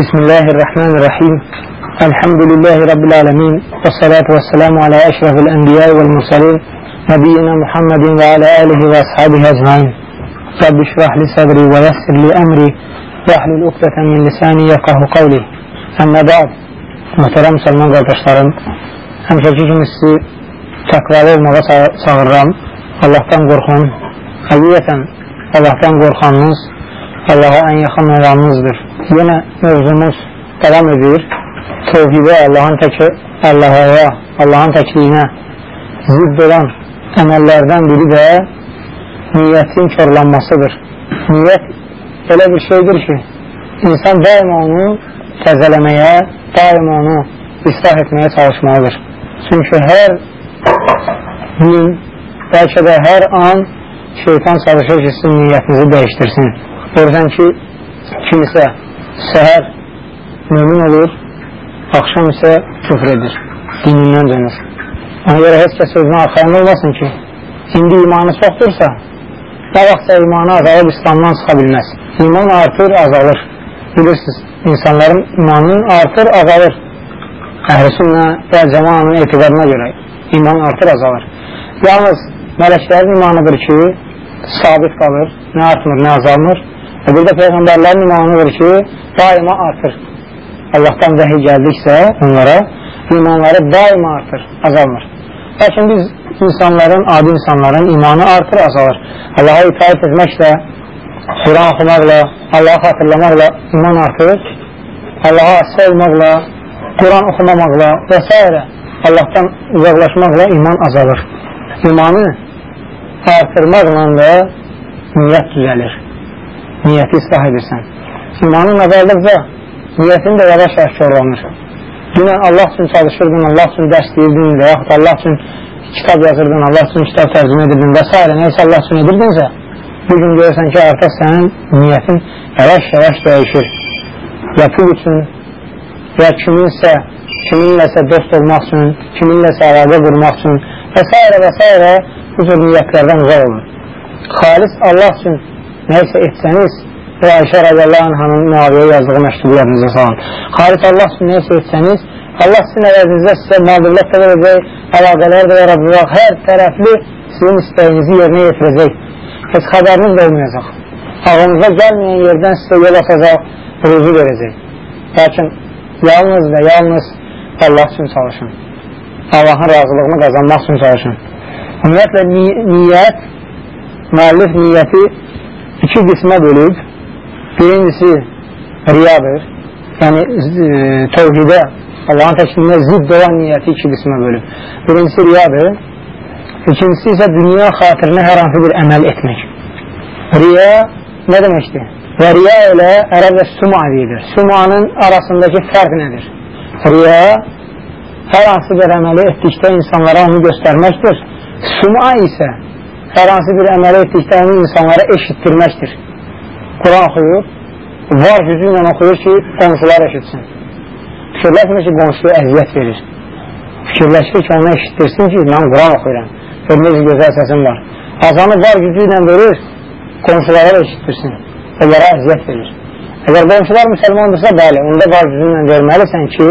بسم الله الرحمن الرحيم. الحمد لله رب العالمين والصلاة والسلام على أشرف الأنبياء والمرسلين نبينا محمد وعلى آله وأصحابه أجمعين. رب اشرح لي صدري ويسر لي أمري واحلل عقدة من qawli Əmmə ba'd Möhtərəm Müslüman qardaşlarım Həmşəki kimi sizi təqvalı olmağa çağırıram Allahdan qorxun Həqiqətən Allahdan qorxanınız Allaha ən yaxın olanınızdır Yenə mövzumuz davam edir Tevhidə Allahın təki Allah'a, Allahın təkliyinə zidd olan əməllərdən biri də niyyətin körlanmasıdır. Niyyət elə bir şeydir ki insan daima onu təzələməyə daima onu islah etməyə çalışmalıdır. Çünki hər gün bəlkə də hər an şeytan çalışır ki sizin niyyətinizi dəyişdirsin görürsən ki kimisə səhər mümin olur axşam isə küfr edir dinindən dönür. Ona görə heç kəs özünə arxayın olmasın ki indi imanı çoxdursa nə vaxtsa imanı azalıb İslamdan çıxa bilməz. İman artır, azalır. Bilirsiniz, insanların imanı artır, azalır. Əhlüsünlə və cəmanın etibarına görə iman artır, azalır. Yalnız mələklərin imanıdır ki sabit qalır, nə artmır, nə azalmır və bir də Peyğəmbərlərin imanıdır ki daima artır. Allahdan vəhiy gəldiksə onlara imanları daima artır, azalmır. Lakin biz insanların, adi insanların imanı artır, azalır. Allaha itaat etməklə Quran oxumaqla, Allahı xatırlamaqla iman artır. Allaha asıl olmaqla Quran oxumamaqla və s. Allahdan uzaqlaşmaqla iman azalır. İmanı artırmaqla da niyyət düzəlir niyyəti islah edirsən imanın azaldıqca niyyətin də yavaş-yavaş körlanır dünən Allah üçün çalışırdın, Allah üçün dərs deyirdin və yaxud Allah üçün kitab yazırdın, Allah üçün kitab tərcümə edirdin və s. neysə Allah üçün edirdinsə bugün görürsən ki artıq sənin niyyətin yavaş-yavaş dəyişir ya pul üçün ya kiminsə kiminləsə dost olmaq üçün kiminləsə əlaqə qurmaq üçün və s. və s. bu cür niyyətlərdən uzaq olun xalis Allah üçün neysə etsəniz və Ayşə radiyallahu anhanın müaviyə yazdığı məktubu yadınıza salın xalis Allah üçün neysə etsəniz Allah sizin əvəzinizdə sizə mağdurlıq da verəcək əlaqələr də yaradacaq hər tərəfli sizin istəyinizi yerinə yetirəcək. Heç xəbəriniz də olmayacaq. Ağınıza gəlməyən yerdən sizə yol açacaq ruzu verəcək. Lakin yalnız və yalnız Allah üçün çalışın. Allahın razılığını qazanmaq üçün çalışın. Ümumiyyətlə ni niyyət müəllif niyyəti iki qismə bölüb birincisi riyadır yəni e, tövhidə Allahın təkliyinə zidd olan niyyəti iki qismə bölüb birincisi riyadır ikincisi isə dünya xatirinə hər hansı bir əməl etmək riya nə deməkdir? və riya ilə ərəblə suma deyilir sumanın arasındakı fərq nədir? riya hər hansı bir əməli etdikdə insanlara onu göstərməkdir suma isə hər hansı bir əməli etdikdə onu insanlara eşitdirməkdir. Quran oxuyur var gücü ilə oxuyur ki qonşular eşitsin. Fikirləşmir ki qonşuya əziyyət verir. Fikirləşir ki onu eşitdirsin ki mən Quran oxuyuram gör necə gözəl səsim var. Azanı var gücü ilə verir qonşulara eşitdirsin onlara əziyyət verir. Əgər qonşular müsəlmandırsa bəli onda var gücü ilə verməlisən ki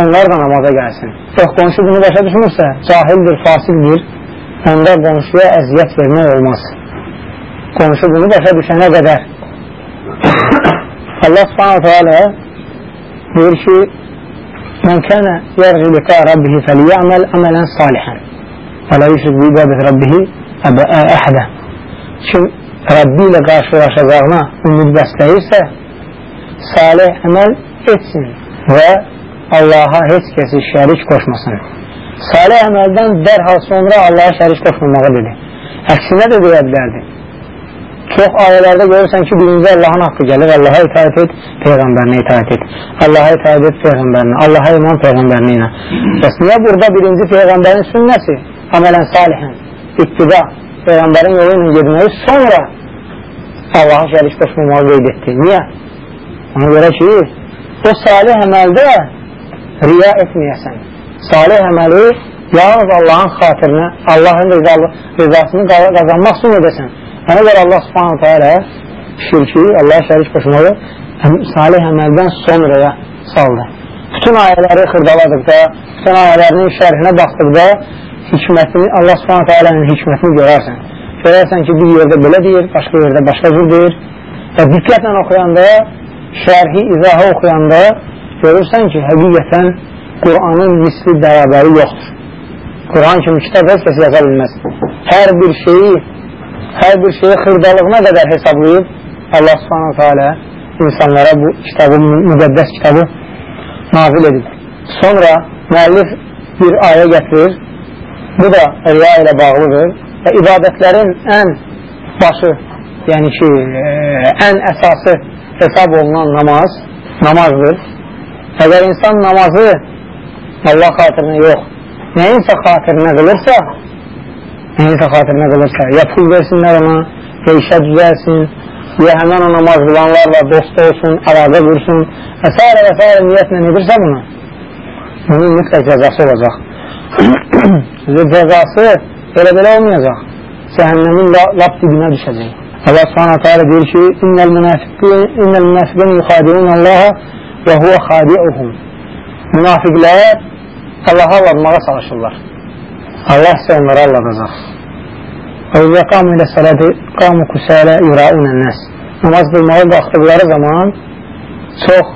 onlar da namaza gəlsin. Yox qonşu bunu başa düşmürsə cahildir, fasildir onda qonşuya əziyyət vermək olmaz qonşu bunu başa düşənə qədər Allah subhanahu teala deyir ki mən kənə yərği liqa rabbihi fəliyəməl əmələn salihən və lə yüşrik bi ibadət rabbihi əhədə kim Rəbbi ilə qarşılaşacağına ümid bəsləyirsə salih əməl etsin və Allaha heç kəsi şərik qoşmasın salih əməldən dərhal sonra Allaha şərik qoşmamağı dedi əksinə də deyə bilərdi çox ayələrdə görürsən ki, birinci Allahın haqqı gəlir, Allaha itaət et, Peyğəmbərinə itaət et. Allaha itaət et Peyğəmbərinə, Allaha iman Peyğəmbərinə ilə. Bəs niyə burada birinci Peyğəmbərin sünnəsi, əmələn salihən, ittida, Peyğəmbərin yolu ilə gedməyi, sonra Allaha şərik qoşmamağı qeyd etdi. Niyə? Ona görə ki, o salih əməldə riya etməyəsən. Salih əməli yalnız Allahın xatirinə, Allahın rızasını qazanmaq üçün edəsən. Ona görə Allah subhanahu teala şirki, Allah'a şərik qoşmağı salih əməldən sonraya saldı. Bütün ayələri xırdaladıqda, bütün ayələrinin şərhinə baxdıqda hikmətini, Allah subhanətə alənin hikmətini görərsən. Görərsən ki, bir yerdə belə deyir, başqa yerdə başqa cür deyir. Və diqqətlə oxuyanda, şərhi, izahı oxuyanda görürsən ki, həqiqətən Qur'anın misli bərabəri yoxdur. Quran kimi kitab heç kəs yaza bilməz. Hər bir şeyi, hər bir şeyi xırdalığına qədər hesablayıb Allah subhanətə alə insanlara bu kitabı, müqəddəs kitabı nazil edib. Sonra müəllif bir ayə gətirir. Bu da riya ilə bağlıdır və ibadətlərin ən başı, yəni ki, e, ən əsası hesab olunan namaz namazdır. Əgər insan namazı Allah xatirinə yox, nəyinsə xatirinə qılırsa, nəyinsə xatirinə qılırsa, ya pul versinlər ona, ya işə düzəlsin, ya həmən o namaz qılanlarla dost olsun, əlaqə qursun və s. və s. niyyətlə edirsə bunu, bunun mütləq cəzası olacaq. cəzası elə belə olmayacaq. Cəhənnəmin lap dibinə düşəcək. Allah subhanahu ta'ala deyir ki, İnnəl münafiqin yuxadiun Allaha və huvə xadi'uhum. Münafiqlər Allaha allanmağa çalışırlar. Allah isə onları alladacaq. Və qamu ilə sələdi qamu kusələ yuraunən nəs. Namaz qılmağa qalxdıqları zaman çox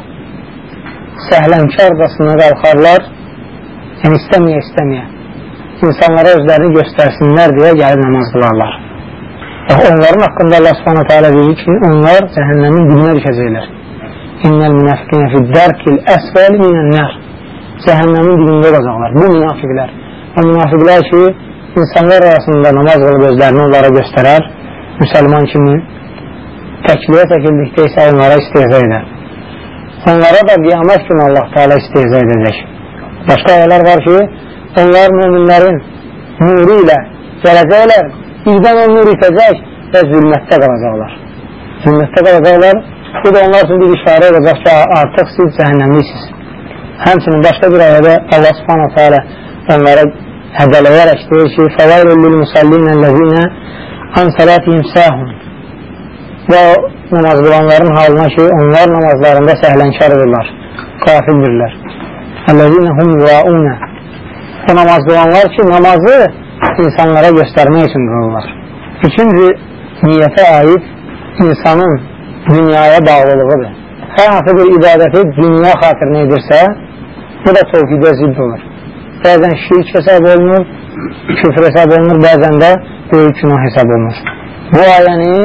səhlənkarcasına qalxarlar, yəni istəməyə istəməyə. İnsanlara özlərini göstərsinlər deyə gəlib namaz qılarlar. Və onların haqqında Allah subhanahu ta'ala deyir ki, onlar cəhənnəmin dibinə düşəcəklər. İnnəl münafiqinə fiddərkil əsvəli minən nər. Cəhənnəmin dibində olacaqlar. Bu münafiqlər. O münafiqlər ki, insanlar arasında namaz qılıb özlərini onlara göstərər, müsəlman kimi təkliyə çəkildikdə isə onlara istehza edər. Onlara da qiyamət kimi Allah Teala istehza edəcək. Başqa ayələr var ki, onlar müminlərin nuru ilə gələcəklər, birdən o nur itəcək və zülmətdə qalacaqlar. Zülmətdə qalacaqlar, bu da onlar üçün bir işarə olacaq ki, artıq siz cəhənnəmliksiniz. Həmçinin başqa bir ayədə Allah subhanahu teala onlara hədələyərək deyir ki, lil musallinə ləzinə an salatihim səhun və namaz qılanların halına ki, onlar namazlarında səhlənkardırlar, qafildirlər. Əlləzinə hum yuraunə O namaz qılanlar ki, namazı insanlara göstərmək üçün qılırlar. İkinci niyyətə aid insanın dünyaya bağlılığıdır. Hər hansı bir ibadəti dünya xatirinə edirsə, bu da tövhidə zidd olur bəzən şirk hesab olunur, küfr hesab olunur, bəzən də böyük günah hesab olunur. Bu ayəni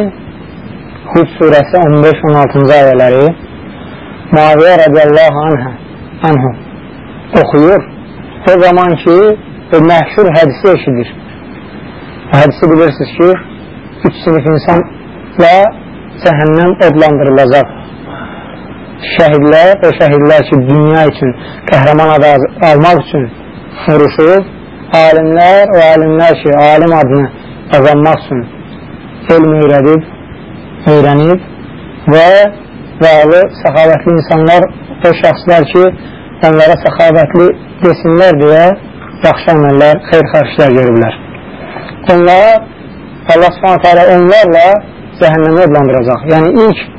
Hud surəsi 15-16-cı ayələri Muaviyyə radiyallahu anhə, anhə oxuyur. O zaman ki, o məhşur hədisi eşidir. O hədisi bilirsiniz ki, üç sinif insanla cəhənnəm odlandırılacaq. Şəhidlər, o şəhidlər ki, dünya üçün, qəhrəman adı almaq üçün vuruşub, alimlər, o alimlər ki, alim adını qazanmaq üçün elm öyrədib, öyrənib və vəli, səxavətli insanlar, o şəxslər ki, onlara səxavətli desinlər deyə yaxşı əməllər, xeyr xərşlər görürlər. Onlara Allah s.ə.v. onlarla cəhənnəmə adlandıracaq. Yəni ilk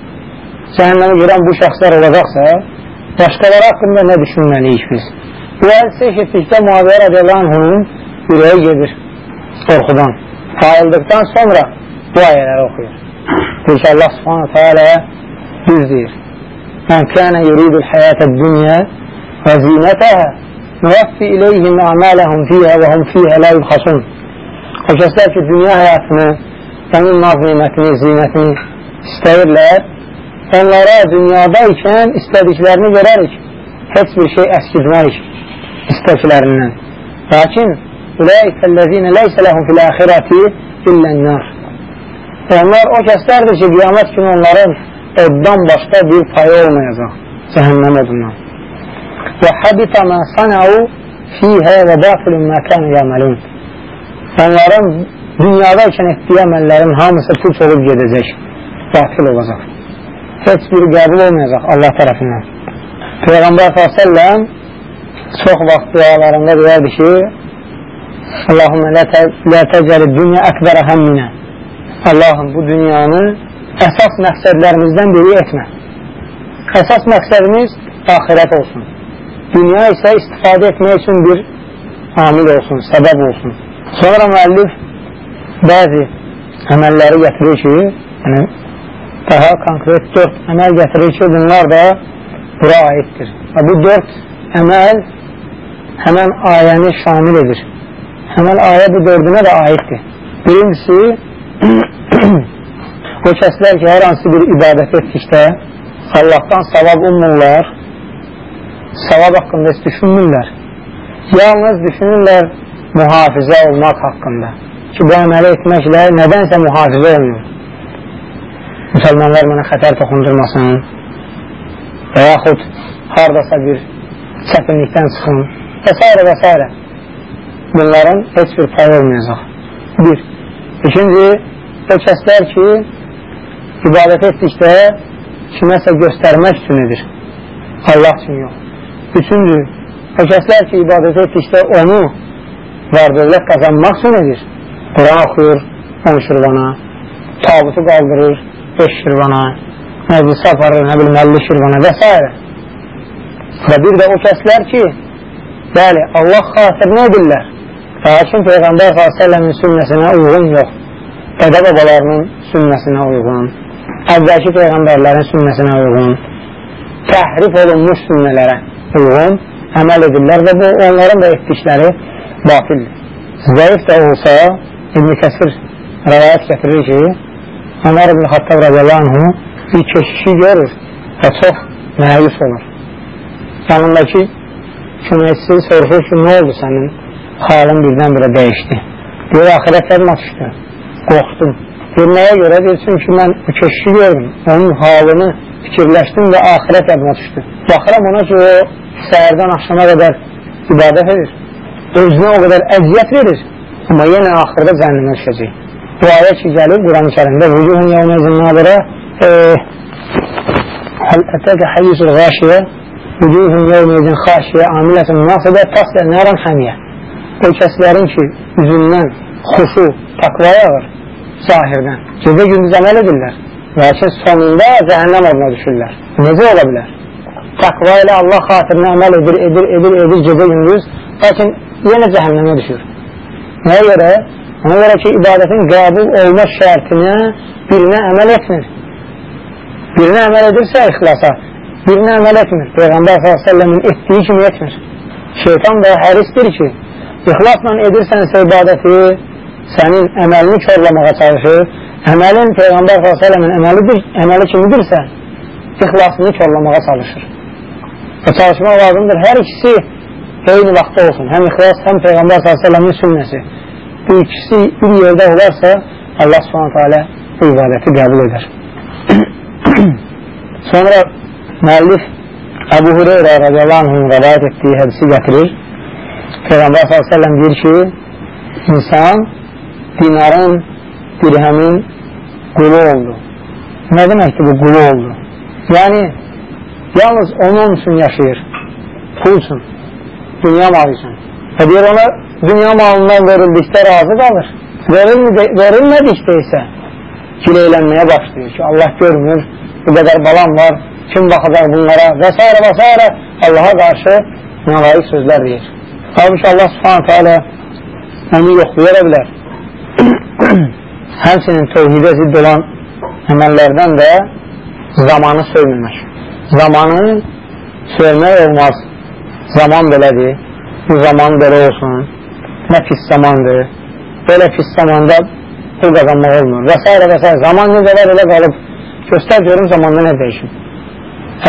cəhənnəmə girən bu şəxslər olacaqsa, başqaları haqqında nə düşünməliyik biz? Bu hədisi eşitdikdə Muaviyyə radiyallahu anhunun ürəyi gedir qorxudan. Ayıldıqdan sonra bu ayələri oxuyur. Deyir ki, Allah subhanahu teala düz deyir. Mən kənə yuridul həyətə dünya və zinətəhə nüvəffi iləyhim əmələhum fiyhə və hum fiyhə lə yubxasun. O kəslər ki, dünya həyatını, onun naz nimətini, zinətini istəyirlər, onlara dünyada ikən istədiklərini verərik, heç bir şey əskizmərik istəklərindən. Lakin Ulaikəl-ləzinə leysə ləhum fil-əxirəti illən-nar. Onlar o kəslərdir ki, qiyamət günü onların oddan başqa bir payı olmayacaq, cəhənnəm odundan. Və həbitə mə sanəu fiyhə və batilun məkən yəməlun. Onların dünyada ikən etdiyi əməllərin hamısı puç olub gedəcək, batil olacaq. Heç biri qəbul olmayacaq Allah tərəfindən. Peyğəmbər s.ə.v çox vaxt dualarında deyərdi ki, Allahümme lə təcəli dünya əkbərə həmminə Allahım bu dünyanı əsas məqsədlərimizdən biri etmə. əsas məqsədimiz axirət olsun. Dünya isə istifadə etmək üçün bir amil olsun, səbəb olsun. Sonra müəllif bəzi əməlləri gətirir ki, yəni, daha konkret dörd əməl gətirir ki, bunlar da bura aiddir. Və bu dörd əməl həmən ayəni şamil edir. Həmən ayə bu dördünə də aiddir. Birincisi, o kəslər ki, hər hansı bir ibadət etdikdə Allahdan savab ummurlar, savab haqqında heç düşünmürlər. Yalnız düşünürlər mühafizə olmaq haqqında. Ki, bu əməli etməklə nədənsə mühafizə olmuyor. Müsəlmanlar mənə xətər toxundurmasın və yaxud haradasa bir çətinlikdən çıxın və s. və s. Bunların heç bir pay olmayacaq. Bir. İkinci, o kəslər ki, ibadət etdikdə kiməsə göstərmək üçün edir. Allah üçün yox. Üçüncü, o kəslər ki, ibadət etdikdə onu var dövlət qazanmaq üçün edir. Quran oxuyur 10 şirvana, tabutu qaldırır 5 şirvana, məclisi aparır, nə bilim 50 şirvana və s. Və bir də o kəslər ki, bəli, Allah xatirinə edirlər. Lakin Peyğəmbər s.ə.v-in sünnəsinə uyğun yox. Dədə babalarının sünnəsinə uyğun, əvvəlki Peyğəmbərlərin sünnəsinə uyğun, təhrif olunmuş sünnələrə uyğun əməl edirlər və bu onların da etdikləri batildir. Zəif də olsa, İbn-i Kəsir rəvayət gətirir ki, Ömər ibn Xattab radiyallahu anhu bir keşişi görür və çox məyus olur. Yanındakı köməkçisi soruşur ki, nə oldu sənin? Halın birdən-birə dəyişdi. Deyir, axirət yadma düşdü. Qorxdum. Deyir, nəyə görə? Deyir, çünki mən bu keşişi gördüm. Onun halını fikirləşdim və axirət yadma düşdü. Baxıram ona ki, o səhərdən axşama qədər ibadət edir özünə o qədər əziyyət verir, amma yenə axırda cəhənnəmə düşəcək. Bu ayə ki, gəlib Quran-ı kərimdə vücuhun yevməyizin nadirə həl ətəkə həyyüzül qaşiyə vücuhun yevməyizin xaşiyə amilətin nasıdə taslə nəran həmiyə o kəslərin ki, üzündən xuşu, takva yağır zahirdən, gecə gündüz əməl edirlər lakin sonunda cəhənnəm oduna düşürlər necə ola bilər? Takva ilə Allah xatirinə əməl edir, edir, edir, edir gecə gündüz lakin yenə cəhənnəmə düşür. Nəyə görə? Ona görə ki, ibadətin qəbul olma şərtinə birinə əməl etmir. Birinə əməl edirsə ixlasa, birinə əməl etmir. Peyğəmbər s.ə.v-in etdiyi kimi etmir. Şeytan da hərisdir ki, ixlasla edirsənsə ibadəti, sənin əməlini körlamağa çalışır. Əməlin Peyğəmbər s.ə.v-in əməlidir, əməli kimidirsə, ixlasını körlamağa çalışır. Və çalışmaq lazımdır. Hər ikisi eyni vaxtda olsun. Həm ixlas, həm Peyğəmbər s.ə.v-in sünnəsi. Bu ikisi bir yerdə olarsa, Allah s.ə.v bu ibadəti qəbul edər. Sonra müəllif Əbu Hüreyrə radiyallahu anhın rəvayət etdiyi hədisi gətirir. Peyğəmbər s.ə.v deyir ki, insan dinarın, dirhəmin qulu oldu. Nə deməkdir bu qulu oldu? Yəni, yalnız onun üçün yaşayır, pul üçün dünya malı üçün. Və deyir ona dünya malından verildikdə razı qalır. Verilmədikdə isə gileylənməyə başlayır ki, Allah görmür, bu qədər balam var, kim baxacaq bunlara və s. və s. Allaha qarşı nalayiq sözlər deyir. Halbuki Allah subhanətə alə onu yoxlayara bilər. Həmsinin tövhidə zidd olan əməllərdən də zamanı sövməmək. Zamanı sövmək olmaz zaman belədir, bu zaman belə olsun, nə pis zamandır, belə pis zamanda pul qazanmaq olmur və s. və s. Zaman necə var elə qalıb, göstər görüm zamanda nə dəyişim.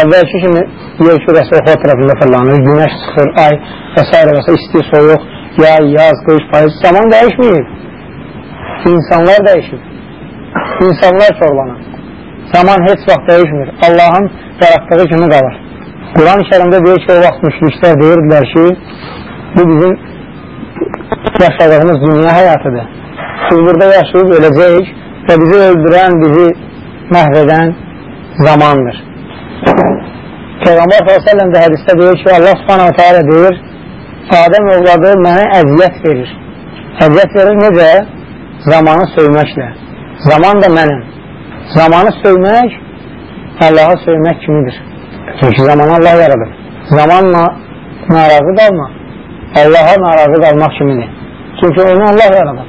Əvvəlki kimi yer kürəsi oxu tərəfində fırlanır, günəş çıxır, ay və s. və s. isti, soyuq, yay, yaz, qış, payız, zaman dəyişməyib. İnsanlar dəyişib. İnsanlar çorlanır. Zaman heç vaxt dəyişmir. Allahın yaratdığı kimi qalır. Quran-ı kərimdə deyir ki, o vaxt müşriklər deyirdilər ki, bu bizim yaşadığımız dünya həyatıdır. Biz burada yaşayıb öləcəyik və bizi öldürən, bizi məhv edən zamandır. Peyğəmbər s.ə.v də hədisdə deyir ki, Allah s.ə.v deyir, Adəm övladı mənə əziyyət verir. Əziyyət verir necə? Zamanı söyməklə. Zaman da mənim. Zamanı söymək Allahı söymək kimidir. Çünki zamanı Allah yaradır. Zamanla narazı qalma, Allaha narazı qalmaq kimidir. Çünki onu Allah yaradır.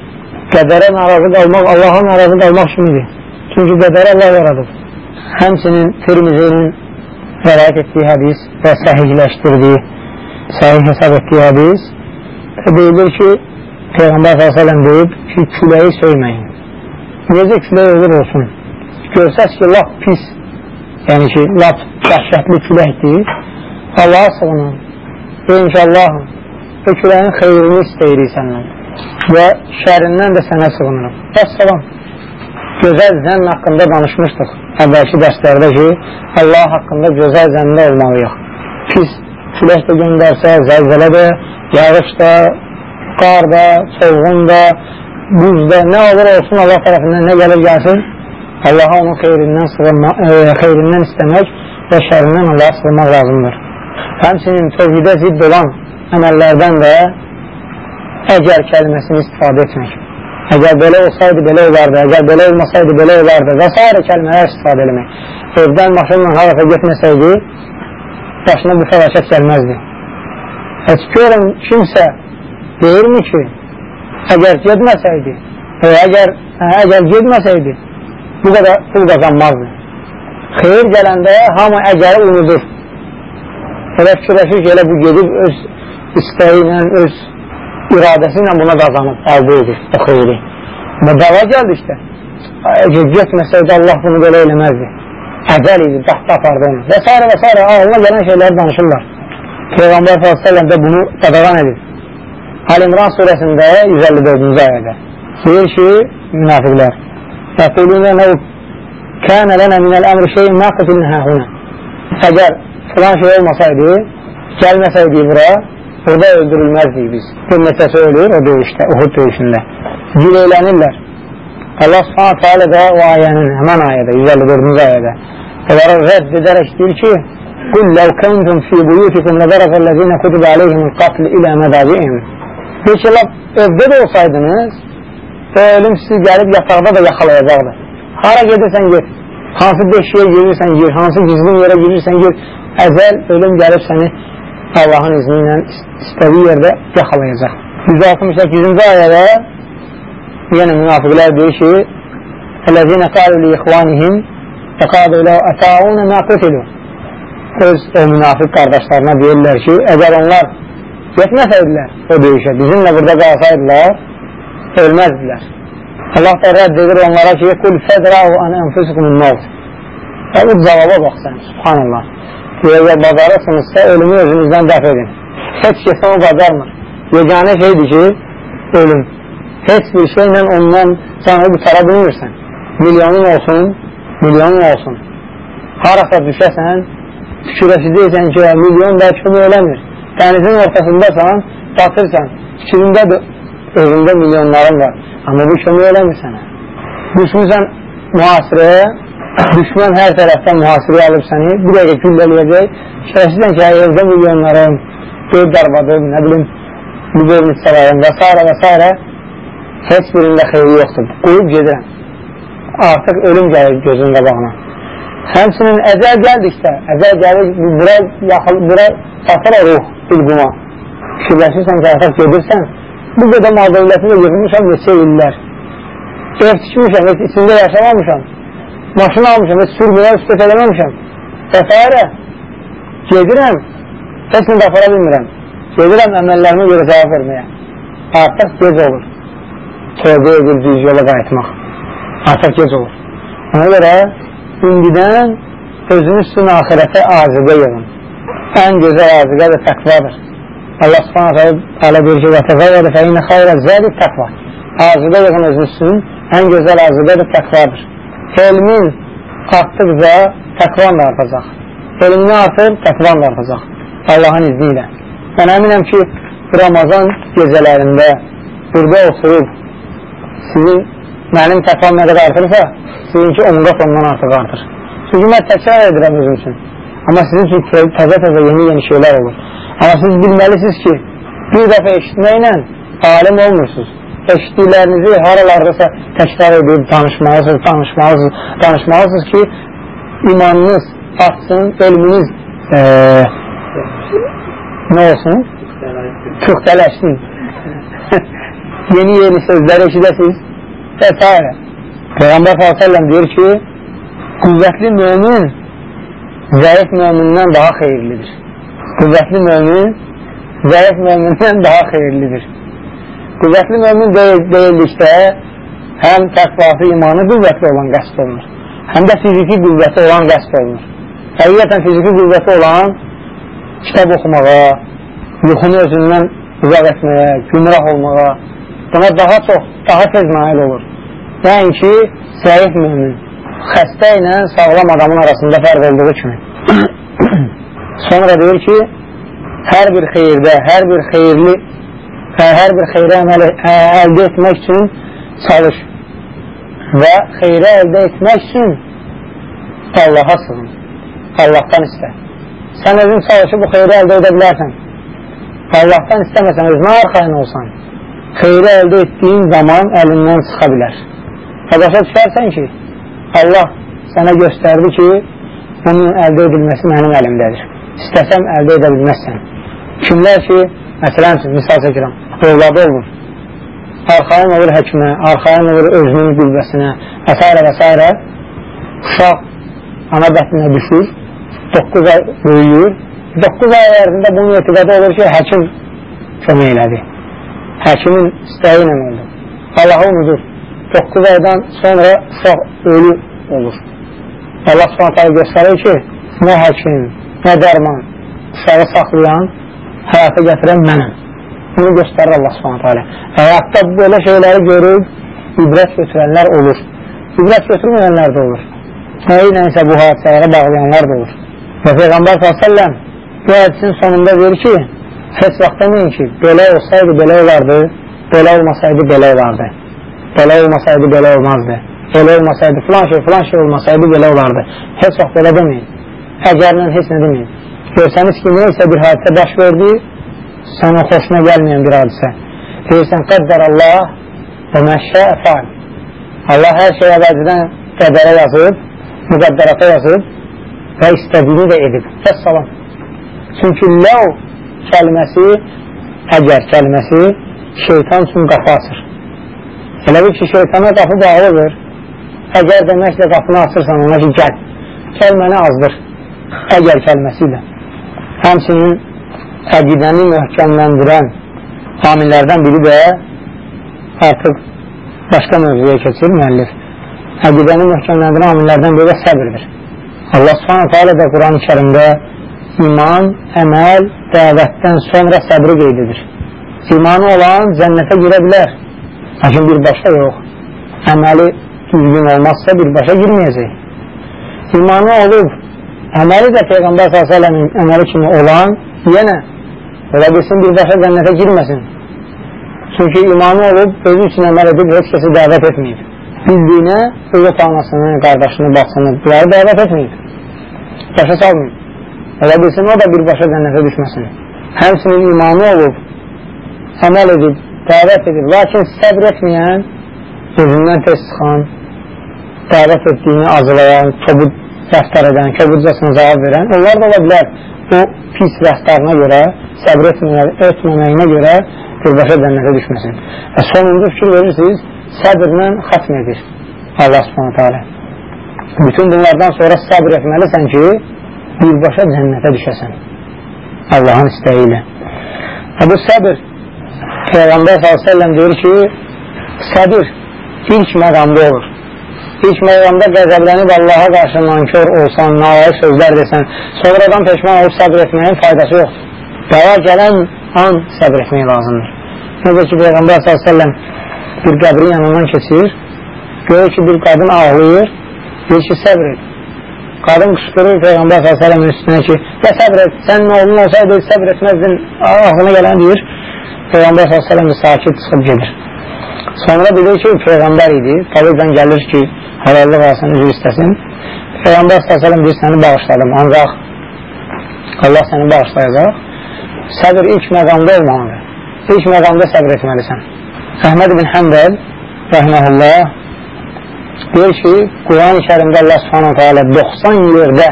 Qədərə narazı qalmaq, Allaha narazı qalmaq kimidir. Çünki qədərə Allah yaradır. Həmsinin Tirmizinin rəvayət etdiyi hədis və səhihləşdirdiyi, səhih hesab etdiyi hədis deyilir ki, Peyğəmbər s.ə.v deyib ki, küləyi söyməyin. Necə külək olur olsun? Görsəz ki, lap pis, yəni ki, lap dəhşətli küləkdir, Allaha sığının. Deyin ki, Allahım, bu küləyin xeyrini istəyirik səndən və şərindən də sənə sığınırım. Bəs salam. Gözəl zənn haqqında danışmışdıq əvvəlki dərslərdə ki, Allah haqqında gözəl zəndə olmalıyıq. Pis külək də göndərsə, zəlzələ də, yağış da, qar da, soğğun da, buz da, nə olur olsun Allah tərəfindən nə gəlir gəlsin, Allaha onun xeyrindən, sığınma, e, xeyrindən istəmək və şərindən Allaha sığınmaq lazımdır. Həmsinin tövhidə zidd olan əməllərdən də əgər kəlməsini istifadə etmək. Əgər belə olsaydı, belə olardı, əgər belə olmasaydı, belə olardı və s. kəlmələr istifadə eləmək. Evdən maşınla harafa getməsəydi, başına bu fəlakət gəlməzdi. Heç görün, kimsə deyirmi ki, əgər getməsəydi, e, əgər, əgər getməsəydi, bu qədər pul qazanmazdı. Xeyir gələndə hamı əgəri unudur. Elə fikirləşir ki, elə bu gedib öz istəyi ilə, öz iradəsi ilə buna qazanıb, əldə edir o xeyri. Və dava gəldi işte. Əgər getməsəydi Allah bunu belə eləməzdi. Əvvəl idi, daxta apardı onu. Və s. və s. ağlına gələn şeyləri danışırlar. Peyğəmbər s.ə.v də bunu qadağan edir. Al-İmran surəsində 154-cü ayədə deyir ki, münafiqlər Yəqulunə nəv kənə lənə minəl əmri şeyin mə qıtilin həhunə Əgər filan şey olmasaydı, gəlməsəydi bura, orada öldürülməzdik biz. Bir neçəsi ölür o döyüşdə, Uhud döyüşündə. Gileylənirlər. Allah subhanət hələ də o ayənin, həmən ayədə, 154-cü ayədə onları rədd edərək deyir ki, Qul ləv kəntum fi buyutikum ləbərəqəl-ləzinə kutub aleyhimul qatl ilə mədabiyim. Deyir ki, laf, evdə də olsaydınız, o ölüm sizi gəlib yataqda da yaxalayacaqdır. Hara gedirsən get, hansı beşiyə girirsən gir, hansı gizlin yerə girirsən gir, əzəl ölüm gəlib səni Allahın izni ilə istədiyi yerdə yaxalayacaq. 168-ci ayədə yenə münafiqlər deyir ki, Ələzinə qalu li ixvanihim və qalu lə ətəunə mə qutilu Öz o münafiq qardaşlarına deyirlər ki, əgər onlar getməsəydilər o döyüşə, bizimlə burada qalsaydılar, ölməzdilər. Allah da rədd edir onlara ki, Qul fədrau an ənfusukumun mavt. Və bu cavaba baxsan, subhanallah deyə bacarırsınızsa ölümü özünüzdən dəf edin. Heç kəsə o bacarmır. Yeganə şeydir ki, ölüm. Heç bir şeylə ondan canı qutara bilmirsən. Milyonun olsun, milyonun olsun. Harasa düşəsən, fikirləşəcəksən ki, milyon da kimi eləmir. Dənizin ortasındasan, batırsan, fikrində özündə milyonların var. Amma bu kimi eləmir sənə. Düşmüsən mühasirəyə, düşmən hər tərəfdən mühasirə alıb səni, bir dəqiqə güllələyəcək, şərəfsizən ki, evdə milyonların, dörd darbadır, nə bilim, Lübevnik sarayın və s. və s. heç birində xeyri yoxdur. Qoyub gedirəm. Artıq ölüm gəlir gözün qabağına. Həmsinin əcəl gəldikdə, əcəl gəlir, bura, yaxıl, bura çatır ruh, bilquma. Fikirləşirsən ki, artıq gedirsən, bu qədər madəvləti də yığmışam neçə illər. Ev tikmişəm, içində yaşamamışam maşın almışam, heç sürməyə üstət eləməmişəm və s. Gedirəm, heç nə də apara bilmirəm. Gedirəm əməllərimə görə cavab verməyə. Artıq gec olur. Tövbə edir düz yola qayıtmaq. Artıq gec olur. Ona görə indidən özünüz üçün ahirətə azıqə yığın. Ən gözəl azıqə da təqvadır. Allah subhanətə alə deyir ki, təqvədə fəyinə xayrə zədi təqva. Azıqə yığın özünüz üçün, ən gözəl azıqə da təqvadır elmin artdıqca təqvan da artacaq. Elmin artır, təqvan da artacaq. Allahın izni ilə. Mən əminəm ki, Ramazan gecələrində burada oturub sizin mənim təqvam nə qədər artırsa, sizinki 10 qat ondan artıq artır. Çünki mən təkrar edirəm özüm üçün. Amma sizin üçün təzə-təzə yeni-yeni şeylər olur. Amma siz bilməlisiniz ki, bir dəfə eşitməklə alim olmursunuz eşitdiklərinizi haralardasa təkrar edib danışmalısınız, danışmalısınız, danışmalısınız ki, imanınız artsın, elminiz e, nə olsun? Çox tələşsin. yeni yeni sözlər eşidəsiniz və s. Peyğəmbər s.ə.v deyir ki, qüvvətli mömin zəif mömindən daha xeyirlidir. Qüvvətli mömin zəif mömindən daha xeyirlidir. Qüvvətli mömin deyil, deyildikdə həm təqvası imanı qüvvətli olan qəsd olunur, həm də fiziki qüvvəti olan qəsd olunur. Həqiqətən fiziki qüvvəti olan kitab oxumağa, yuxunu özündən uzaq etməyə, gümrah olmağa, buna daha çox, daha tez nail olur. Nəinki zəif mümin, xəstə ilə sağlam adamın arasında fərq olduğu kimi. Sonra deyir ki, hər bir xeyirdə, hər bir xeyirli, hər bir xeyri əməl əldə etmək üçün çalış və xeyri əldə etmək üçün Allaha sığın, Allahdan istə. Sən özün çalışıb bu xeyri əldə edə bilərsən. Allahdan istəməsən, özünə arxayın olsan, xeyri əldə etdiyin zaman əlindən çıxa bilər. Və başa düşərsən ki, Allah sənə göstərdi ki, bunun əldə edilməsi mənim əlimdədir. İstəsəm əldə edə bilməzsən. Kimlər ki, məsələn misal çəkirəm, övladı olur, arxayın olur həkimə, arxayın olur özünün qüvvəsinə və s. və s. Uşaq ana bətinə düşür, 9 ay böyüyür, 9 ay ərzində bunun etiqadı olur ki, həkim kömək elədi. Həkimin istəyi ilə oldu. Allahı unudur. 9 aydan sonra uşaq ölü olur. Allah subhanətə göstərir ki, nə həkim, nə dərman uşağı saxlayan, həyata gətirən mənəm. Bunu göstərir Allah subhanətə Həyatda belə şeyləri görüb, ibrət götürənlər olur. İbrət götürməyənlər də olur. Nəyi nəysə bu hadisələrə bağlayanlar da olur. Və Peyğəmbər s.ə.v bu hədisin sonunda verir ki, heç vaxt deməyin ki, belə olsaydı belə olardı, belə olmasaydı belə olardı belə olmasaydı belə olmazdı. Belə olmasaydı filan şey, filan şey olmasaydı belə olardı. Heç vaxt belə deməyin. Əgərlə heç nə deməyin. Görsəniz ki, neysə bir hadisə baş verdi, sənin xoşuna gəlməyən bir hadisə. Deyirsən, qəddər Allah və məşşə əfal. Allah hər şey əvvəlcədən qədərə yazıb, müqəddərata yazıb və istədiyini də edib. Bəs salam. Çünki ləv kəlməsi, əgər kəlməsi şeytan üçün qapı açır. Elə bir ki, şeytana qapı bağlıdır. Əgər deməklə qapını açırsan ona ki, gəl, gəl məni azdır. Əgər kəlməsi ilə. Həmsinin əqidəni möhkəmləndirən amillərdən biri də artıq başqa mövzuya keçir müəllif. Əqidəni möhkəmləndirən amillərdən biri də səbirdir. Allah subhanətə alə də Quran-ı kərimdə iman, əməl, dəvətdən sonra səbri qeyd edir. İmanı olan cənnətə girə bilər. Lakin birbaşa yox. Əməli düzgün olmazsa birbaşa girməyəcək. İmanı olub, əməli də Peyğəmbər s.ə.v-in əməli kimi olan, yenə ola bilsin birbaşa cənnətə girməsin. Çünki imanı olub, özü üçün əməl edib, heç kəsi dəvət etməyib. Bildiyinə öz anasını, qardaşını, baxsını, bunları dəvət etməyib. Başa salmayıb. Ola bilsin, o da birbaşa cənnətə düşməsin. Həmsinin imanı olub, əməl edib, dəvət edib. Lakin səbr etməyən, özündən tez çıxan, dəvət etdiyini azlayan, kobud rəftar edən, kobudcasına cavab verən, onlar da ola bilər. O pis rəftarına görə, səbr etməməyinə görə birbaşa cənnətə düşməsin. Və sonunda fikir verirsiniz, səbrlə xətm edir Allah subhanətə alə. Bütün bunlardan sonra səbr etməlisən ki, birbaşa cənnətə düşəsən. Allahın istəyi ilə. Və bu səbr Peyğəmbər s.ə.v deyir ki, səbir ilk məqamda olur. İlk məqamda qəzəblənib Allaha qarşı nankör olsan, nalayı sözlər desən, sonradan peşman olub səbir etməyin faydası yoxdur. Dava gələn an səbir etmək lazımdır. Necə ki, Peyğəmbər s.ə.v bir qəbrin yanından keçir, görür ki, bir qadın ağlayır, deyir ki, səbir et. Qadın qışqırır Peyğəmbər s.ə.v-in üstünə ki, ya səbir et, sənin oğlun olsaydı səbir etməzdin, ağlına gələn deyir, Peyğəmbər s.ə.v sakit çıxıb gedir. Sonra bilir ki, Peyğəmbər idi. Tabiqdən gəlir ki, halallıq alsın, üzr istəsin. Peyğəmbər s.ə.v deyir, səni bağışladım. Ancaq Allah səni bağışlayacaq. Səbir ilk məqamda olmalıdır. İlk məqamda səbir etməlisən. Əhməd ibn Həmbəl, rəhməhullah, deyir ki, Quran-ı kərimdə Allah s.ə.v 90 yerdə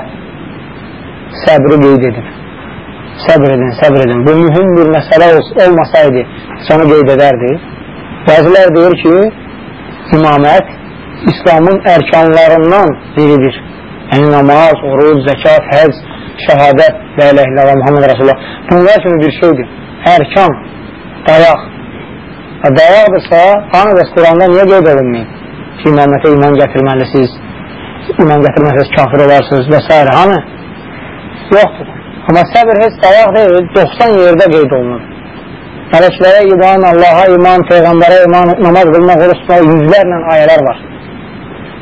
səbri qeyd edib. Səbr edin, səbr edin. Bu mühüm bir məsələ olmasaydı, onu qeyd edərdi. Bəzilər deyir ki, imamət İslamın ərkanlarından biridir. Yəni namaz, oruc, zəkat, həc, şəhadət, və illallah, Muhammed Rasulullah. Bunlar kimi bir şeydir. Ərkan, dayaq. Dayaqdırsa, hanı bəs Quranda niyə qeyd olunmayın? Ki, imamətə iman gətirməlisiniz, iman gətirməlisiniz, kafir olarsınız və s. Hanı? Yoxdur. Amma səbir heç dayaq deyil, 90 yerdə qeyd olunur. Mələklərə iman, Allaha iman, Peyğəmbərə iman, namaz qılmaq, oruç tutmaq, yüzlərlə ayələr var.